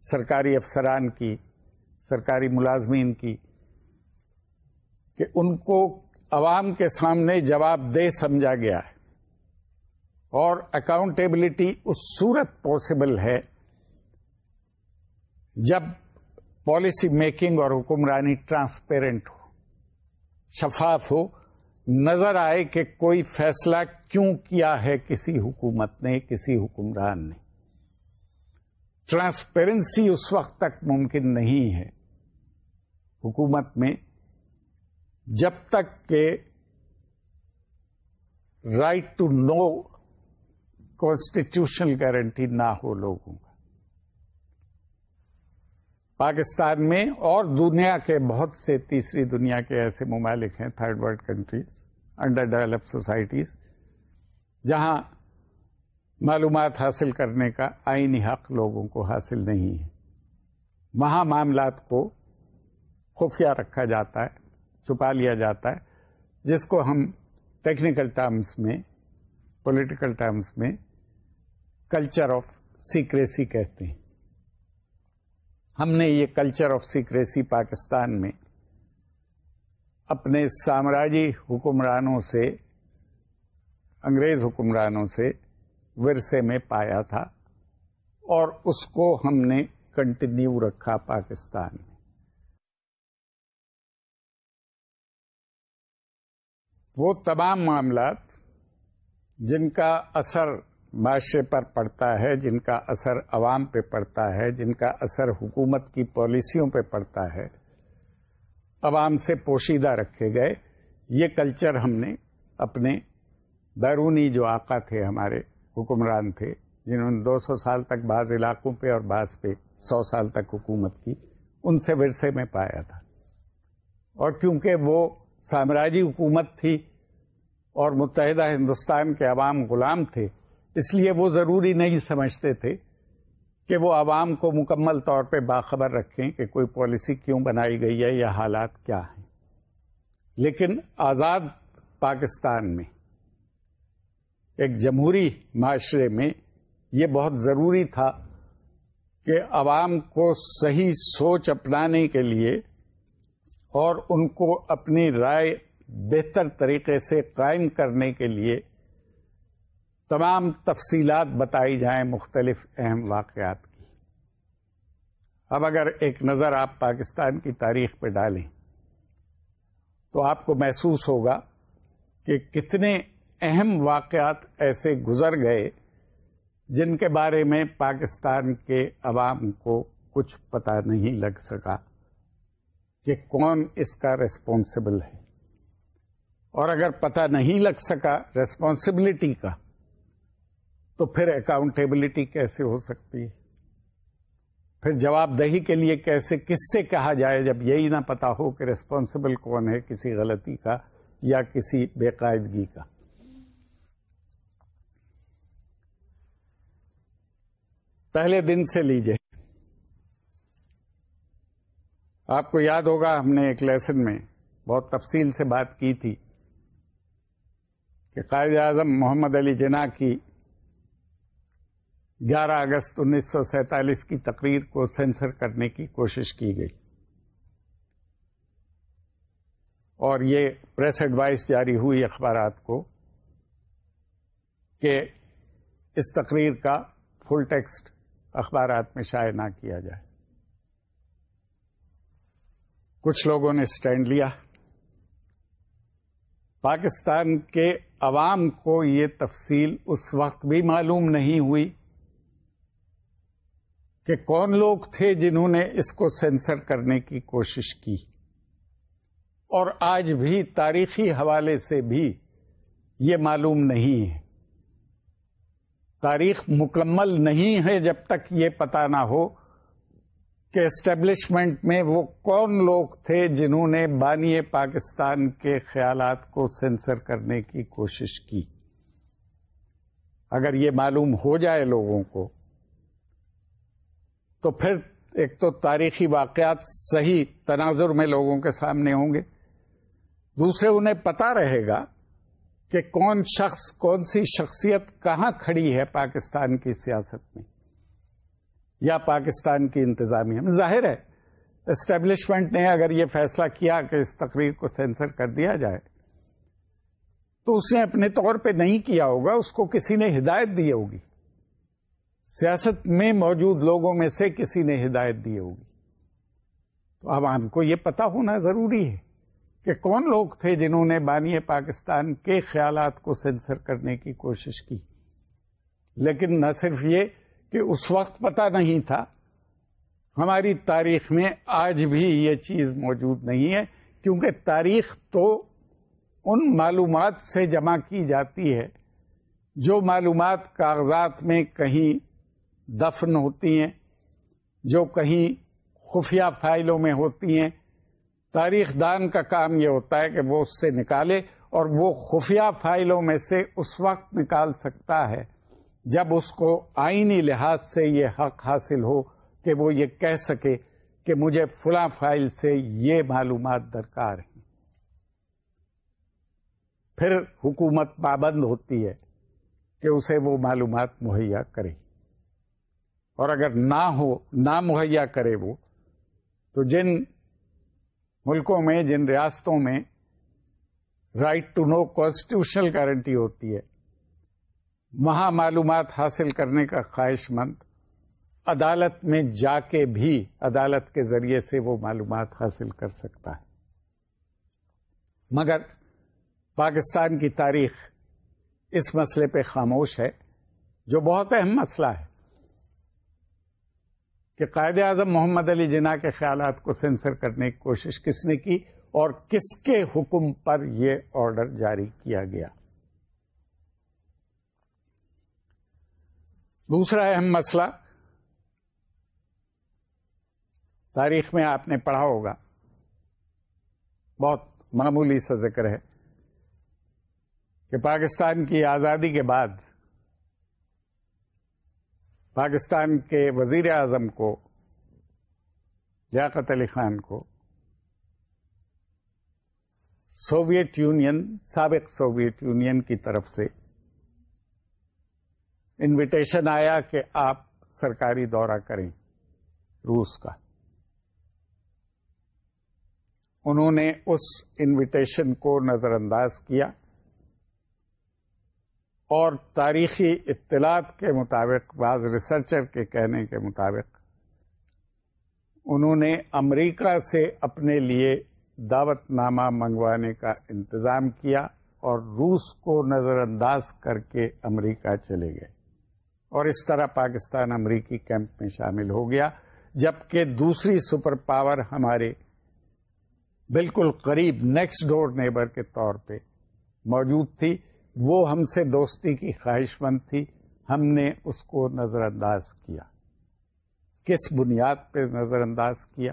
سرکاری افسران کی، سرکاری ملازمین کی، کہ ان کو عوام کے سامنے جواب دہ سمجھا گیا ہے۔ اور اکاؤنٹیبلٹی اس صورت پاسبل ہے جب پالیسی میکنگ اور حکمرانی ٹرانسپیرنٹ ہو۔ شفاف ہو، نظر آئے کہ کوئی فیصلہ کیوں کیا ہے کسی حکومت نے، کسی حکمران نے۔ ٹرانسپیرنسی اس وقت تک ممکن نہیں ہے۔ حکومت میں جب تک کہ right to know constitutional guarantee نہ ہو لوگوں پاکستان میں اور دنیا کے بہت سے تیسری دنیا کے ایسے ممالک ہیں third world countries under develop societies جہاں معلومات حاصل کرنے کا آئینی حق لوگوں کو حاصل نہیں ہے۔ وہاں معاملات کو خفیہ رکھا جاتا ہے، چھپا لیا جاتا ہے، جس کو ہم ٹیکنیکل ٹرمز میں پولیٹیکل ٹرمز میں کلچر آف سیکریسی کہتے ہیں۔ ہم نے یہ کلچر آف سیکریسی پاکستان میں اپنے سامراجی حکمرانوں سے، انگریز حکمرانوں سے ورثے میں پایا تھا اور اس کو ہم نے کنٹینیو رکھا پاکستان میں۔ وہ تمام معاملات جن کا اثر معاشرے پر پڑتا ہے، جن کا اثر عوام پہ پڑتا ہے، جن کا اثر حکومت کی پالیسیوں پہ پڑتا ہے، عوام سے پوشیدہ رکھے گئے۔ یہ کلچر ہم نے اپنے بیرونی جو آقا تھے، ہمارے حکمران تھے، جنہوں نے دو سو سال تک بعض علاقوں پہ اور بعض پہ سو سال تک حکومت کی، ان سے ورثے میں پایا تھا۔ اور کیونکہ وہ سامراجی حکومت تھی اور متحدہ ہندوستان کے عوام غلام تھے اس لیے وہ ضروری نہیں سمجھتے تھے کہ وہ عوام کو مکمل طور پہ باخبر رکھیں کہ کوئی پالیسی کیوں بنائی گئی ہے یا حالات کیا ہیں۔ لیکن آزاد پاکستان میں، ایک جمہوری معاشرے میں یہ بہت ضروری تھا کہ عوام کو صحیح سوچ اپنانے کے لیے اور ان کو اپنی رائے بہتر طریقے سے قائم کرنے کے لیے تمام تفصیلات بتائی جائیں مختلف اہم واقعات کی۔ اب اگر ایک نظر آپ پاکستان کی تاریخ پہ ڈالیں، تو آپ کو محسوس ہوگا کہ کتنے اہم واقعات ایسے گزر گئے جن کے بارے میں پاکستان کے عوام کو کچھ پتا نہیں لگ سکا کہ کون اس کا ریسپانسبل ہے۔ اور اگر پتا نہیں لگ سکا ریسپانسبلٹی کا تو پھر اکاؤنٹیبلٹی کیسے ہو سکتی ہے؟ پھر جواب دہی کے لیے کیسے، کس سے کہا جائے جب یہی نہ پتا ہو کہ ریسپانسبل کون ہے کسی غلطی کا یا کسی بے قاعدگی کا؟ پہلے دن سے لیجیے آپ کو یاد ہوگا، ہم نے ایک لیسن میں بہت تفصیل سے بات کی تھی کہ قائد اعظم محمد علی جناح کی گیارہ اگست انیس سو سینتالیس کی تقریر کو سینسر کرنے کی کوشش کی گئی۔ اور یہ پریس ایڈوائس جاری ہوئی اخبارات کو کہ اس تقریر کا فل ٹیکسٹ اخبارات میں شائع نہ کیا جائے۔ کچھ لوگوں نے اسٹینڈ لیا۔ پاکستان کے عوام کو یہ تفصیل اس وقت بھی معلوم نہیں ہوئی کہ کون لوگ تھے جنہوں نے اس کو سینسر کرنے کی کوشش کی؟ اور آج بھی تاریخی حوالے سے بھی یہ معلوم نہیں ہے۔ تاریخ مکمل نہیں ہے جب تک یہ پتا نہ ہو کہ اسٹیبلشمنٹ میں وہ کون لوگ تھے جنہوں نے بانی پاکستان کے خیالات کو سینسر کرنے کی کوشش کی۔ اگر یہ معلوم ہو جائے لوگوں کو تو پھر ایک تو تاریخی واقعات صحیح تناظر میں لوگوں کے سامنے ہوں گے۔ دوسرے، انہیں پتا رہے گا کہ کون شخص، کون سی شخصیت کہاں کھڑی ہے پاکستان کی سیاست میں یا پاکستان کی انتظامیہ میں۔ ظاہر ہے اسٹیبلشمنٹ نے اگر یہ فیصلہ کیا کہ اس تقریر کو سینسر کر دیا جائے، تو اس نے اپنے طور پہ نہیں کیا ہوگا، اس کو کسی نے ہدایت دی ہوگی۔ سیاست میں موجود لوگوں میں سے کسی نے ہدایت دی ہوگی۔ تو عوام کو یہ پتا ہونا ضروری ہے کہ کون لوگ تھے جنہوں نے بانی پاکستان کے خیالات کو سینسر کرنے کی کوشش کی۔ لیکن نہ صرف یہ کہ اس وقت پتا نہیں تھا، ہماری تاریخ میں آج بھی یہ چیز موجود نہیں ہے، کیونکہ تاریخ تو ان معلومات سے جمع کی جاتی ہے جو معلومات کاغذات میں کہیں دفن ہوتی ہیں، جو کہیں خفیہ فائلوں میں ہوتی ہیں۔ تاریخ دان کا کام یہ ہوتا ہے کہ وہ اس سے نکالے اور وہ خفیہ فائلوں میں سے اس وقت نکال سکتا ہے جب اس کو آئینی لحاظ سے یہ حق حاصل ہو کہ وہ یہ کہہ سکے کہ مجھے فلاں فائل سے یہ معلومات درکار ہیں۔ پھر حکومت پابند ہوتی ہے کہ اسے وہ معلومات مہیا کرے۔ اور اگر نہ ہو، نہ مہیا کرے وہ، تو جن ملکوں میں، جن ریاستوں میں right to know constitutional guarantee ہوتی ہے، وہاں معلومات حاصل کرنے کا خواہش مند، عدالت میں جا کے بھی عدالت کے ذریعے سے وہ معلومات حاصل کر سکتا ہے۔ مگر پاکستان کی تاریخ اس مسئلے پہ خاموش ہے، جو بہت اہم مسئلہ ہے۔ کہ قائد اعظم محمد علی جناح کے خیالات کو سینسر کرنے کی کوشش کس نے کی اور کس کے حکم پر یہ آرڈر جاری کیا گیا؟ دوسرا اہم مسئلہ، تاریخ میں آپ نے پڑھا ہوگا، بہت معمولی سا ذکر ہے کہ پاکستان کی آزادی کے بعد پاکستان کے وزیر اعظم کو، لیاقت علی خان کو، سوویت یونین، سابق سوویت یونین کی طرف سے انویٹیشن آیا کہ آپ سرکاری دورہ کریں روس کا۔ انہوں نے اس انویٹیشن کو نظر انداز کیا۔ اور تاریخی اطلاعات کے مطابق، بعض ریسرچر کے کہنے کے مطابق، انہوں نے امریکہ سے اپنے لیے دعوت نامہ منگوانے کا انتظام کیا اور روس کو نظر انداز کر کے امریکہ چلے گئے۔ اور اس طرح پاکستان امریکی کیمپ میں شامل ہو گیا، جبکہ دوسری سپر پاور ہمارے بالکل قریب نیکسٹ ڈور نیبر کے طور پہ موجود تھی۔ وہ ہم سے دوستی کی خواہش مند تھی، ہم نے اس کو نظر انداز کیا۔ کس بنیاد پہ نظر انداز کیا؟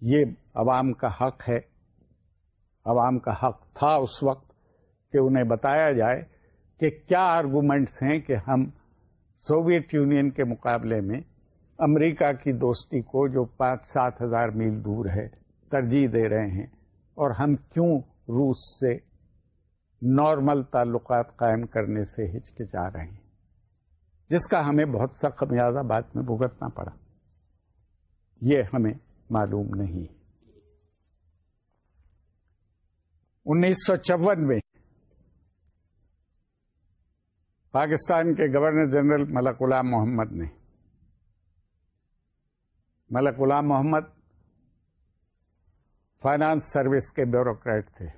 یہ عوام کا حق ہے۔ عوام کا حق تھا اس وقت کہ انہیں بتایا جائے کہ کیا آرگومنٹس ہیں کہ ہم سوویت یونین کے مقابلے میں امریکہ کی دوستی کو جو پانچ سات ہزار میل دور ہے ترجیح دے رہے ہیں اور ہم کیوں روس سے نارمل تعلقات قائم کرنے سے ہچکچا رہے ہیں۔ جس کا ہمیں بہت سا خمیازہ بعد میں بھگتنا پڑا۔ یہ ہمیں معلوم نہیں۔ انیس سو چون میں پاکستان کے گورنر جنرل ملک غلام محمد نے، ملک غلام محمد فائنانس سروس کے بیوروکریٹ تھے۔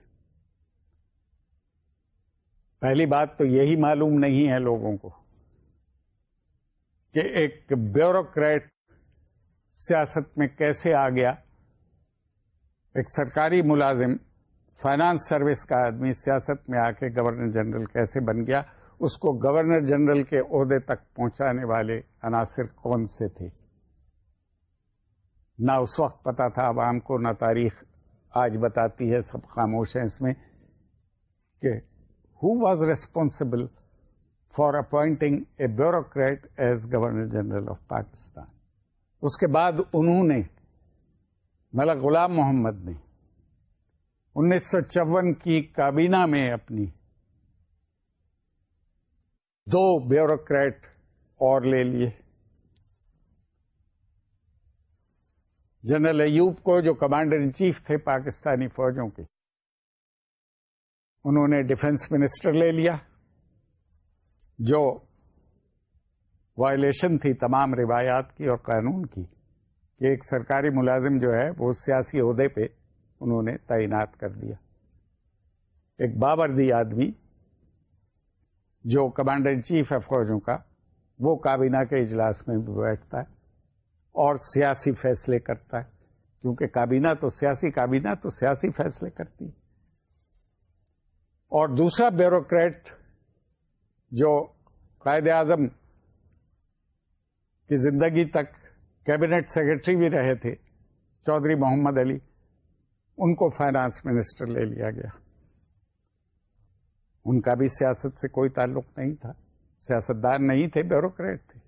پہلی بات تو یہی معلوم نہیں ہے لوگوں کو کہ ایک بیوروکریٹ سیاست میں کیسے آ گیا۔ ایک سرکاری ملازم، فائنانس سروس کا آدمی سیاست میں آ کے گورنر جنرل کیسے بن گیا، اس کو گورنر جنرل کے عہدے تک پہنچانے والے عناصر کون سے تھے؟ نہ اس وقت پتا تھا، عوام کو نہ تاریخ آج بتاتی ہے، سب خاموش ہیں اس میں کہ who was responsible for appointing a bureaucrat as governor general of Pakistan اس کے بعد انہوں نے ملک غلام محمد نے انیس سو چون کی کابینہ میں اپنی دو بیوروکریٹ اور لے لیے۔ جنرل ایوب کو جو کمانڈر ان چیف تھے پاکستانی فوجوں کے۔ انہوں نے ڈیفنس منسٹر لے لیا، جو وائلیشن تھی تمام روایات کی اور قانون کی، کہ ایک سرکاری ملازم جو ہے وہ سیاسی عہدے پہ انہوں نے تعینات کر دیا۔ ایک بابردی آدمی جو کمانڈر ان چیف ہے فوجوں کا، وہ کابینہ کے اجلاس میں بھی بیٹھتا ہے اور سیاسی فیصلے کرتا ہے، کیونکہ کابینہ تو سیاسی، کابینہ تو سیاسی فیصلے کرتی ہے۔ اور دوسرا بیوروکریٹ جو قائد اعظم کی زندگی تک کیبنٹ سیکرٹری بھی رہے تھے، چودھری محمد علی، ان کو فائنانس منسٹر لے لیا گیا۔ ان کا بھی سیاست سے کوئی تعلق نہیں تھا۔ سیاستدان نہیں تھے، بیوروکریٹ تھے۔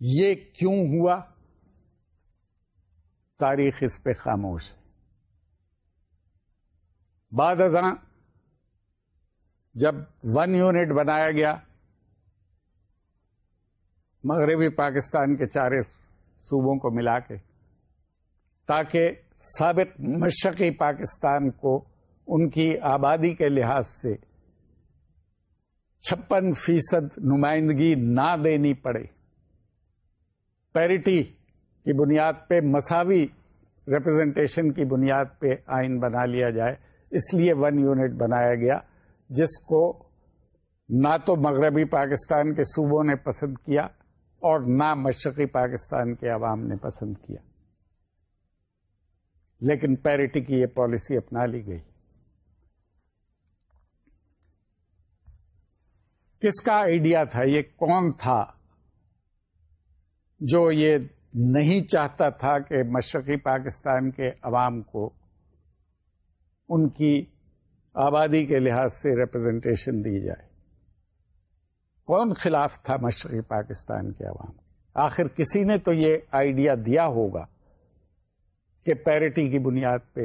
یہ کیوں ہوا؟ تاریخ اس پہ خاموش۔ ہے بعد ازاں جب ون یونٹ بنایا گیا، مغربی پاکستان کے چارے صوبوں کو ملا کے، تاکہ سابق مشرقی پاکستان کو ان کی آبادی کے لحاظ سے چھپن فیصد نمائندگی نہ دینی پڑے۔ پیرٹی کی بنیاد پہ، مساوی ریپرزنٹیشن کی بنیاد پہ آئین بنا لیا جائے۔ اس لیے ون یونٹ بنایا گیا جس کو نہ تو مغربی پاکستان کے صوبوں نے پسند کیا اور نہ مشرقی پاکستان کے عوام نے پسند کیا۔ لیکن پیرٹی کی یہ پالیسی اپنا لی گئی۔ کس کا آئیڈیا تھا؟ یہ کون تھا جو یہ نہیں چاہتا تھا کہ مشرقی پاکستان کے عوام کو ان کی آبادی کے لحاظ سے ریپرزنٹیشن دی جائے۔ کون خلاف تھا مشرقی پاکستان کے عوام؟ آخر کسی نے تو یہ آئیڈیا دیا ہوگا کہ پیرٹی کی بنیاد پہ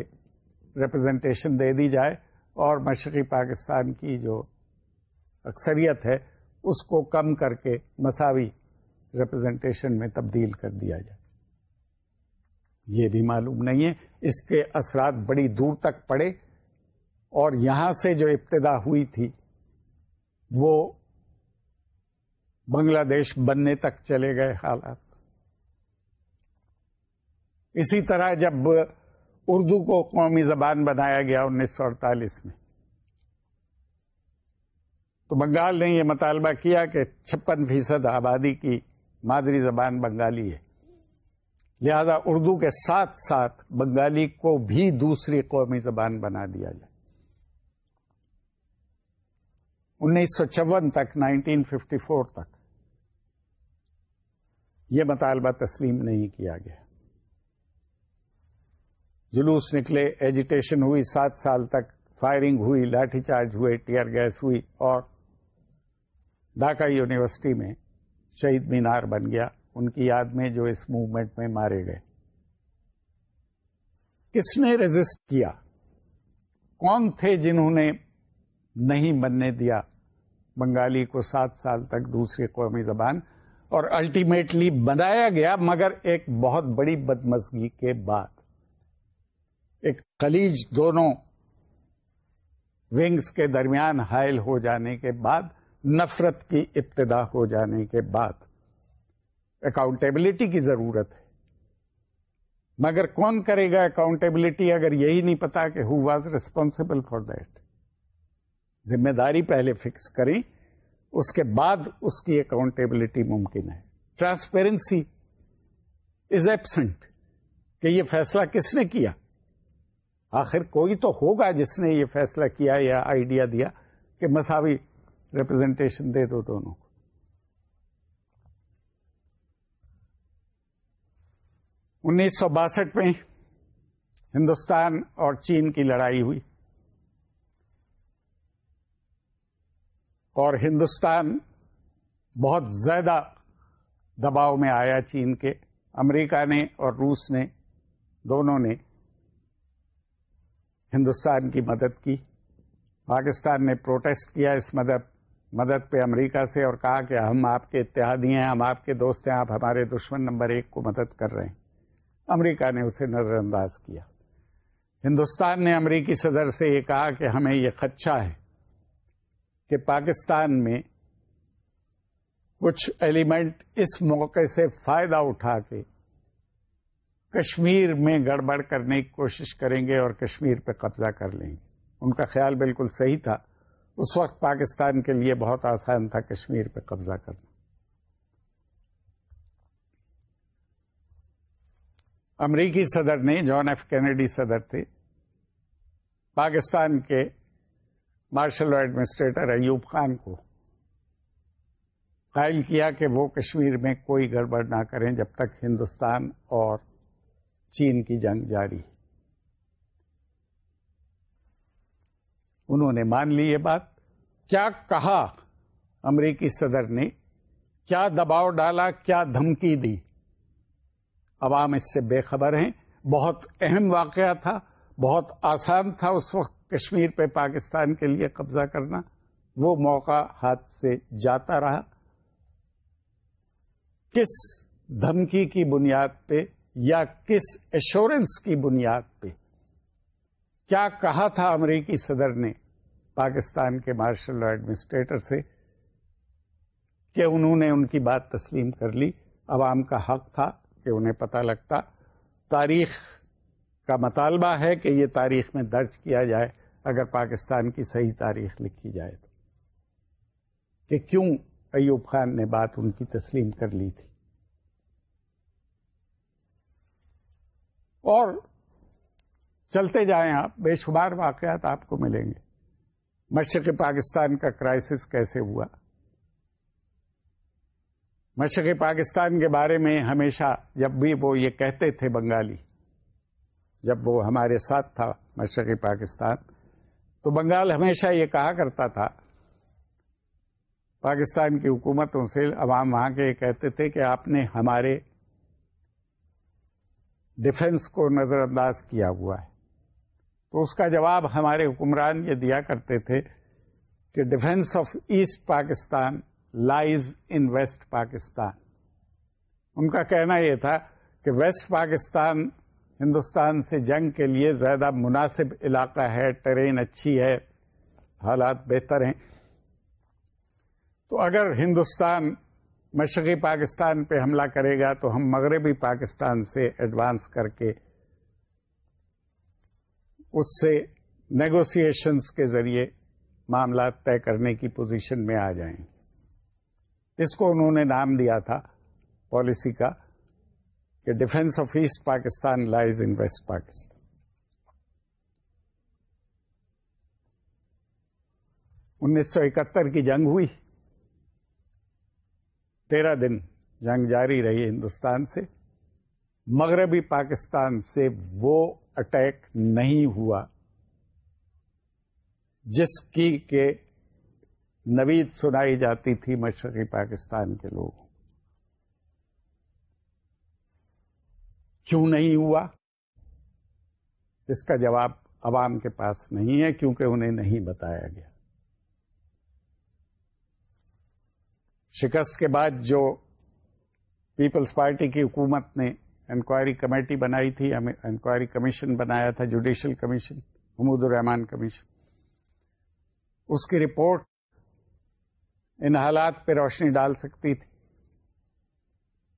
ریپرزنٹیشن دے دی جائے اور مشرقی پاکستان کی جو اکثریت ہے، اس کو کم کر کے مساوی ریپرزنٹیشن میں تبدیل کر دیا جائے۔ یہ بھی معلوم نہیں ہے۔ اس کے اثرات بڑی دور تک پڑے اور یہاں سے جو ابتدا ہوئی تھی، وہ بنگلہ دیش بننے تک چلے گئے حالات۔ اسی طرح جب اردو کو قومی زبان بنایا گیا انیس سو اڑتالیس میں، تو بنگال نے یہ مطالبہ کیا کہ چھپن فیصد آبادی کی مادری زبان بنگالی ہے۔ لہذا اردو کے ساتھ ساتھ بنگالی کو بھی دوسری قومی زبان بنا دیا جائے۔ انیس سو چون تک، نائنٹین ففٹی فور تک یہ مطالبہ تسلیم نہیں کیا گیا۔ جلوس نکلے، ایجیٹیشن ہوئی، سات سال تک فائرنگ ہوئی، لاٹھی چارج ہوئے، ٹیئر گیس ہوئی اور ڈھاکہ یونیورسٹی میں شہید مینار بن گیا۔ ان کی یاد میں جو اس موومنٹ میں مارے گئے۔ کس نے رجسٹ کیا؟ کون تھے جنہوں نے نہیں بننے دیا؟ بنگالی کو سات سال تک دوسری قومی زبان اور الٹیمیٹلی بنایا گیا، مگر ایک بہت بڑی بدمزگی کے بعد۔ ایک خلیج دونوں ونگز کے درمیان حائل ہو جانے کے بعد، نفرت کی ابتدا ہو جانے کے بعد۔ اکاؤنٹیبلٹی کی ضرورت ہے۔ مگر کون کرے گا اکاؤنٹیبلٹی اگر یہی نہیں پتا کہ who was responsible for that ذمہ داری پہلے فکس کریں، اس کے بعد اس کی اکاؤنٹیبلٹی ممکن ہے۔ ٹرانسپیرنسی از ایبسنٹ کہ یہ فیصلہ کس نے کیا؟ آخر کوئی تو ہوگا جس نے یہ فیصلہ کیا یا آئیڈیا دیا کہ مساوی ریپرزینٹیشن دے دو دونوں کو انیس سو باسٹھ میں ہندوستان اور چین کی لڑائی ہوئی اور ہندوستان بہت زیادہ دباؤ میں آیا چین کے۔ امریکہ نے اور روس نے، دونوں نے ہندوستان کی مدد کی۔ پاکستان نے پروٹیسٹ کیا اس مدد مدد پہ امریکہ سے اور کہا کہ ہم آپ کے اتحادی ہیں، ہم آپ کے دوست ہیں، آپ ہمارے دشمن نمبر ایک کو مدد کر رہے ہیں۔ امریکہ نے اسے نظر انداز کیا۔ ہندوستان نے امریکی صدر سے یہ کہا کہ ہمیں یہ خدشہ ہے کہ پاکستان میں کچھ ایلیمنٹ اس موقع سے فائدہ اٹھا کے کشمیر میں گڑبڑ کرنے کی کوشش کریں گے اور کشمیر پہ قبضہ کر لیں گے۔ ان کا خیال بالکل صحیح تھا۔ اس وقت پاکستان کے لیے بہت آسان تھا کشمیر پہ قبضہ کرنا۔ امریکی صدر نے جان ایف کینیڈی صدر تھے پاکستان کے مارشل ایڈمنسٹریٹر ایوب خان کو قائل کیا کہ وہ کشمیر میں کوئی گڑبڑ نہ کریں جب تک ہندوستان اور چین کی جنگ جاری انہوں نے مان لی یہ بات۔ کیا کہا امریکی صدر نے؟ کیا دباؤ ڈالا؟ کیا دھمکی دی؟ عوام اس سے بے خبر ہیں۔ بہت اہم واقعہ تھا، بہت آسان تھا اس وقت کشمیر پہ پاکستان کے لیے قبضہ کرنا۔ وہ موقع ہاتھ سے جاتا رہا۔ کس دھمکی کی بنیاد پہ یا کس ایشورنس کی بنیاد پہ؟ کیا کہا تھا امریکی صدر نے پاکستان کے مارشل ایڈمنسٹریٹر سے کہ انہوں نے ان کی بات تسلیم کر لی؟ عوام کا حق تھا۔ کہ انہیں پتہ لگتا۔ تاریخ کا مطالبہ ہے کہ یہ تاریخ میں درج کیا جائے اگر پاکستان کی صحیح تاریخ لکھی جائے تو۔ کہ کیوں ایوب خان نے بات ان کی تسلیم کر لی تھی۔ اور چلتے جائیں آپ، بے شمار واقعات آپ کو ملیں گے۔ مشرق پاکستان کا کرائسس کیسے ہوا؟ مشرق پاکستان کے بارے میں ہمیشہ جب بھی وہ یہ کہتے تھے بنگالی، جب وہ ہمارے ساتھ تھا مشرقی پاکستان، تو بنگال ہمیشہ یہ کہا کرتا تھا۔ پاکستان کی حکومتوں سے عوام وہاں کے یہ کہتے تھے کہ آپ نے ہمارے ڈیفنس کو نظر انداز کیا ہوا ہے۔ تو اس کا جواب ہمارے حکمران یہ دیا کرتے تھے کہ defence of East Pakistan lies in West Pakistan. ان کا کہنا یہ تھا کہ ویسٹ پاکستان ہندوستان سے جنگ کے لیے زیادہ مناسب علاقہ ہے ٹرین اچھی ہے، حالات بہتر ہیں۔ تو اگر ہندوستان مشرقی پاکستان پہ حملہ کرے گا تو ہم مغربی پاکستان سے ایڈوانس کر کے اس سے نیگوسیشنز کے ذریعے معاملات طے کرنے کی پوزیشن میں آ جائیں۔ گے اس کو انہوں نے نام دیا تھا پالیسی کا، کہ defence of East Pakistan lies in West Pakistan انیس سو اکہتر کی جنگ ہوئی۔ تیرہ دن جنگ جاری رہی ہندوستان سے۔ مغربی پاکستان سے وہ اٹیک نہیں ہوا، جس کی کہ نوید سنائی جاتی تھی مشرقی پاکستان کے لوگوں کیوں نہیں ہوا؟ اس کا جواب عوام کے پاس نہیں ہے کیونکہ انہیں نہیں بتایا گیا۔ شکست کے بعد جو پیپلز پارٹی کی حکومت نے انکوائری کمیٹی بنائی تھی انکوائری کمیشن بنایا تھا، judicial commission, Hamood ur Rahman commission. اس کی رپورٹ ان حالات پہ روشنی ڈال سکتی تھی۔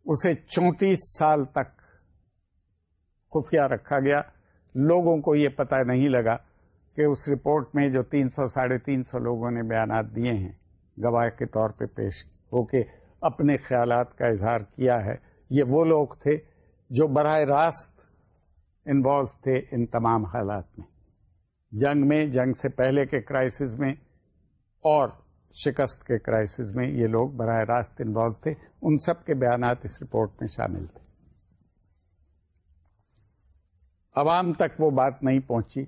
اسے چونتیس سال تک خفیہ رکھا گیا۔ لوگوں کو یہ پتہ نہیں لگا کہ اس رپورٹ میں جو تین سو، ساڑھے تین سو لوگوں نے بیانات دیے ہیں، گواہ کے طور پہ پیش ہو کے اپنے خیالات کا اظہار کیا ہے۔ یہ وہ لوگ تھے جو براہ راست انوالو تھے ان تمام حالات میں۔ جنگ میں، جنگ سے پہلے کے کرائسس میں اور شکست کے کرائسس میں یہ لوگ براہ راست انوالو تھے، ان سب کے بیانات اس رپورٹ میں شامل تھے۔ عوام تک وہ بات نہیں پہنچی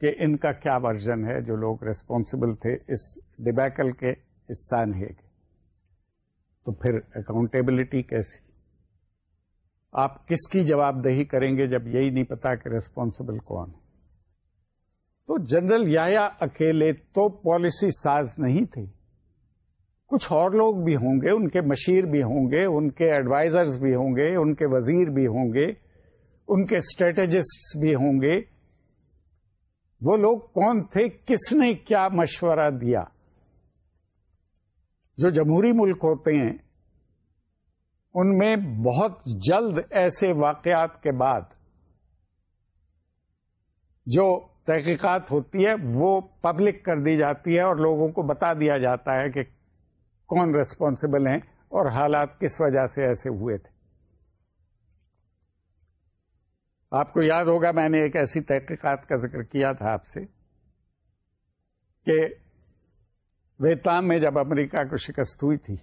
کہ ان کا کیا ورژن ہے جو لوگ ریسپانسبل تھے اس ڈبیکل کے، اس سانحے کے۔ تو پھر اکاؤنٹیبلٹی کیسی؟ آپ کس کی جواب دہی کریں گے جب یہی نہیں پتا کہ ریسپانسبل کون ہے؟ تو جنرل یا اکیلے تو پالیسی ساز نہیں تھے کچھ اور لوگ بھی ہوں گے، ان کے مشیر بھی ہوں گے، ان کے ایڈوائزرز بھی ہوں گے، ان کے وزیر بھی ہوں گے، ان کے اسٹریٹجسٹ بھی ہوں گے۔ وہ لوگ کون تھے، کس نے کیا مشورہ دیا؟ جو جمہوری ملک ہوتے ہیں، ان میں بہت جلد ایسے واقعات کے بعد جو تحقیقات ہوتی ہے وہ پبلک کر دی جاتی ہے اور لوگوں کو بتا دیا جاتا ہے کہ کون ریسپانسبل ہیں اور حالات کس وجہ سے ایسے ہوئے تھے۔ آپ کو یاد ہوگا، میں نے ایک ایسی تحقیقات کا ذکر کیا تھا آپ سے کہ ویتنام میں جب امریکہ کو شکست ہوئی تھی،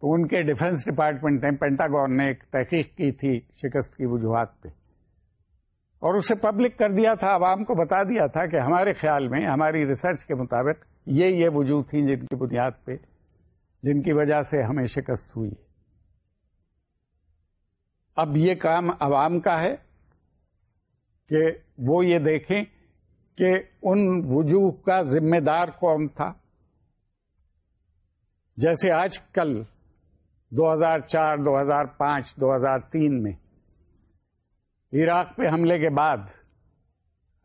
تو ان کے ڈیفنس ڈپارٹمنٹ نے پینٹاگون نے ایک تحقیق کی تھی شکست کی وجوہات پہ۔ اور اسے پبلک کر دیا تھا عوام کو بتا دیا تھا کہ ہمارے خیال میں، ہماری ریسرچ کے مطابق یہ یہ وجوہ تھیں جن کی بنیاد پہ، جن کی وجہ سے ہمیں شکست ہوئی۔ اب یہ کام عوام کا ہے کہ وہ یہ دیکھیں کہ ان وجوہ کا ذمہ دار کون تھا۔ جیسے آج کل، دو ہزار چار، دو ہزار پانچ، دو ہزار تین میں عراق پہ حملے کے بعد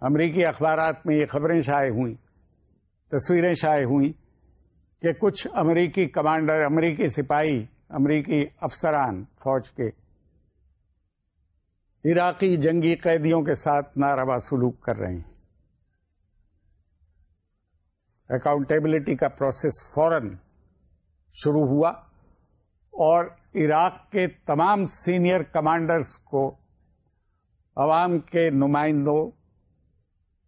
امریکی اخبارات میں یہ خبریں شائع ہوئیں، تصویریں شائع ہوئیں کہ کچھ امریکی کمانڈر، امریکی سپاہی، امریکی افسران فوج کے عراقی جنگی قیدیوں کے ساتھ ناروا سلوک کر رہے ہیں۔ اکاؤنٹیبلٹی کا پروسیس فوراً شروع ہوا اور عراق کے تمام سینئر کمانڈرز کو عوام کے نمائندوں،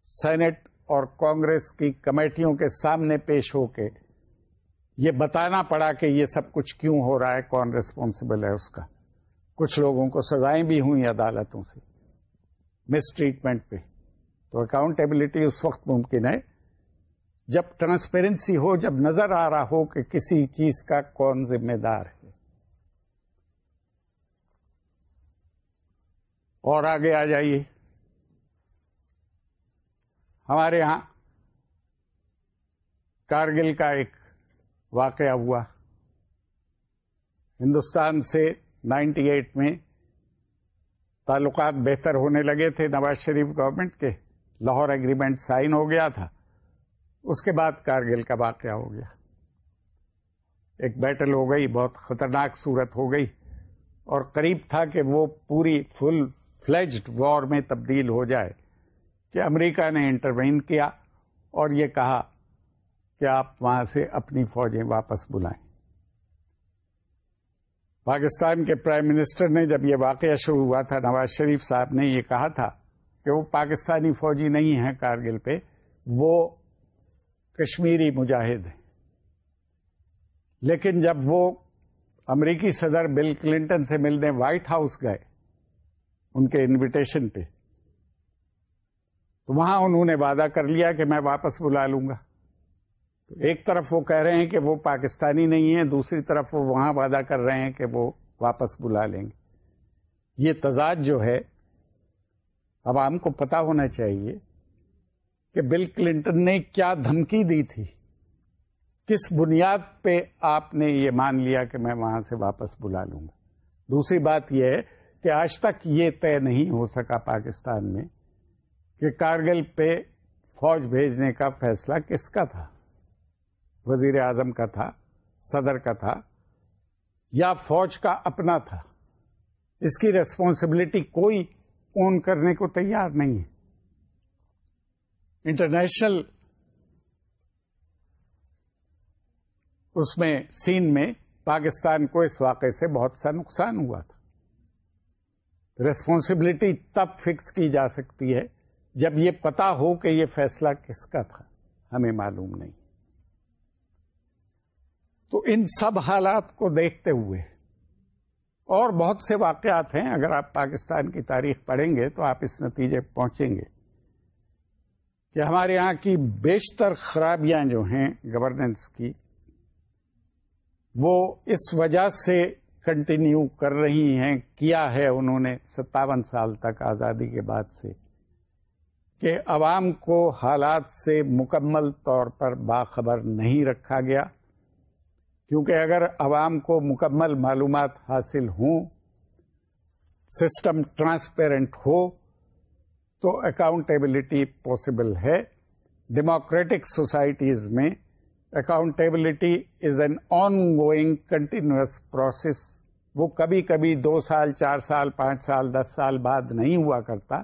سینٹ اور کانگریس کی کمیٹیوں کے سامنے پیش ہو کے یہ بتانا پڑا کہ یہ سب کچھ کیوں ہو رہا ہے، کون ریسپانسبل ہے اس کا؟ کچھ لوگوں کو سزائیں بھی ہوئی عدالتوں سے مس ٹریٹمنٹ پہ۔ تو اکاؤنٹیبلٹی اس وقت ممکن ہے، جب ٹرانسپیرنسی ہو، جب نظر آ رہا ہو کہ کسی چیز کا کون ذمہ دار ہے۔ اور آگے آ جائیے۔ ہمارے یہاں کارگل کا ایک واقعہ ہوا۔ ہندوستان سے نائنٹی ایٹ میں تعلقات بہتر ہونے لگے تھے نواز شریف گورنمنٹ کے۔ لاہور ایگریمنٹ سائن ہو گیا تھا۔ اس کے بعد کارگل کا واقعہ ہو گیا۔ ایک بیٹل ہو گئی، بہت خطرناک صورت ہو گئی۔ اور قریب تھا کہ وہ پوری فل فلیجڈ وار میں تبدیل ہو جائے کہ امریکہ نے انٹروین کیا اور یہ کہا کہ آپ وہاں سے اپنی فوجیں واپس بلائیں۔ پاکستان کے پرائم منسٹر نے جب یہ واقعہ شروع ہوا تھا، نواز شریف صاحب نے یہ کہا تھا کہ وہ پاکستانی فوجی نہیں ہیں کارگل پہ، وہ کشمیری مجاہد ہیں۔ لیکن جب وہ امریکی صدر بل کلنٹن سے ملنے وائٹ ہاؤس گئے ان کے انویٹیشن پہ۔ تو وہاں انہوں نے وعدہ کر لیا کہ میں واپس بلا لوں گا۔ تو ایک طرف وہ کہہ رہے ہیں کہ وہ پاکستانی نہیں ہیں، دوسری طرف وہ وہاں وعدہ کر رہے ہیں کہ وہ واپس بلا لیں گے۔ یہ تضاد جو ہے، عوام کو پتا ہونا چاہیے کہ بل کلنٹن نے کیا دھمکی دی تھی۔ کس بنیاد پہ آپ نے یہ مان لیا کہ میں وہاں سے واپس بلا لوں گا؟ دوسری بات یہ ہے کہ آج تک یہ طے نہیں ہو سکا پاکستان میں کہ کارگل پہ فوج بھیجنے کا فیصلہ کس کا تھا؟ وزیر اعظم کا تھا، صدر کا تھا، یا فوج کا اپنا تھا؟ اس کی ریسپانسبلٹی کوئی اون کرنے کو تیار نہیں ہے۔ انٹرنیشنل اس میں، سین میں پاکستان کو اس واقعے سے بہت سا نقصان ہوا تھا۔ ریسپانسبلٹی تب فکس کی جا سکتی ہے جب یہ پتا ہو کہ یہ فیصلہ کس کا تھا۔ ہمیں معلوم نہیں۔ تو ان سب حالات کو دیکھتے ہوئے اور بہت سے واقعات ہیں۔ اگر آپ پاکستان کی تاریخ پڑھیں گے تو آپ اس نتیجے پہنچیں گے کہ ہمارے یہاں کی بیشتر خرابیاں جو ہیں گورننس کی وہ اس وجہ سے کنٹینیو کر رہی ہیں، کیا ہے انہوں نے ستاون سال تک آزادی کے بعد سے؟ کہ عوام کو حالات سے مکمل طور پر باخبر نہیں رکھا گیا، کیونکہ اگر عوام کو مکمل معلومات حاصل ہوں سسٹم ٹرانسپیرنٹ ہو، تو اکاؤنٹیبلٹی پاسبل ہے۔ ڈیموکریٹک سوسائٹیز میں accountability is an ongoing continuous process وہ کبھی کبھی دو سال، چار سال، پانچ سال، دس سال بعد نہیں ہوا کرتا،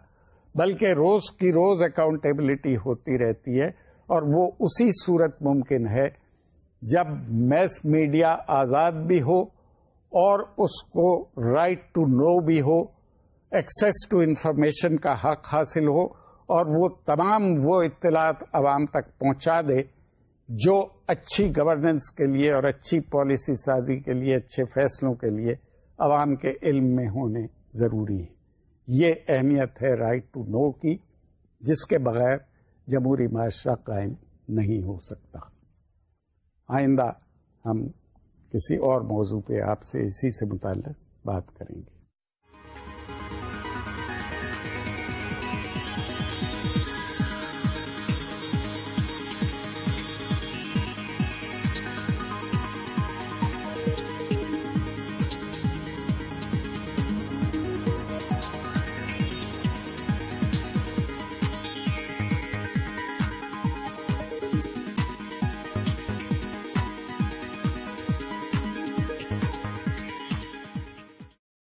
بلکہ روز کی روز اکاؤنٹیبلٹی ہوتی رہتی ہے اور وہ اسی صورت ممکن ہے جب میس میڈیا آزاد بھی ہو اور اس کو رائٹ ٹو نو بھی ہو ایکسیس ٹو انفارمیشن کا حق حاصل ہو اور وہ تمام وہ اطلاعات عوام تک پہنچا دے جو اچھی گورننس کے لیے اور اچھی پالیسی سازی کے لیے، اچھے فیصلوں کے لیے عوام کے علم میں ہونے ضروری ہے یہ اہمیت ہے رائٹ ٹو نو کی، جس کے بغیر جمہوری معاشرہ قائم نہیں ہو سکتا۔ آئندہ ہم کسی اور موضوع پہ آپ سے اسی سے متعلق بات کریں گے۔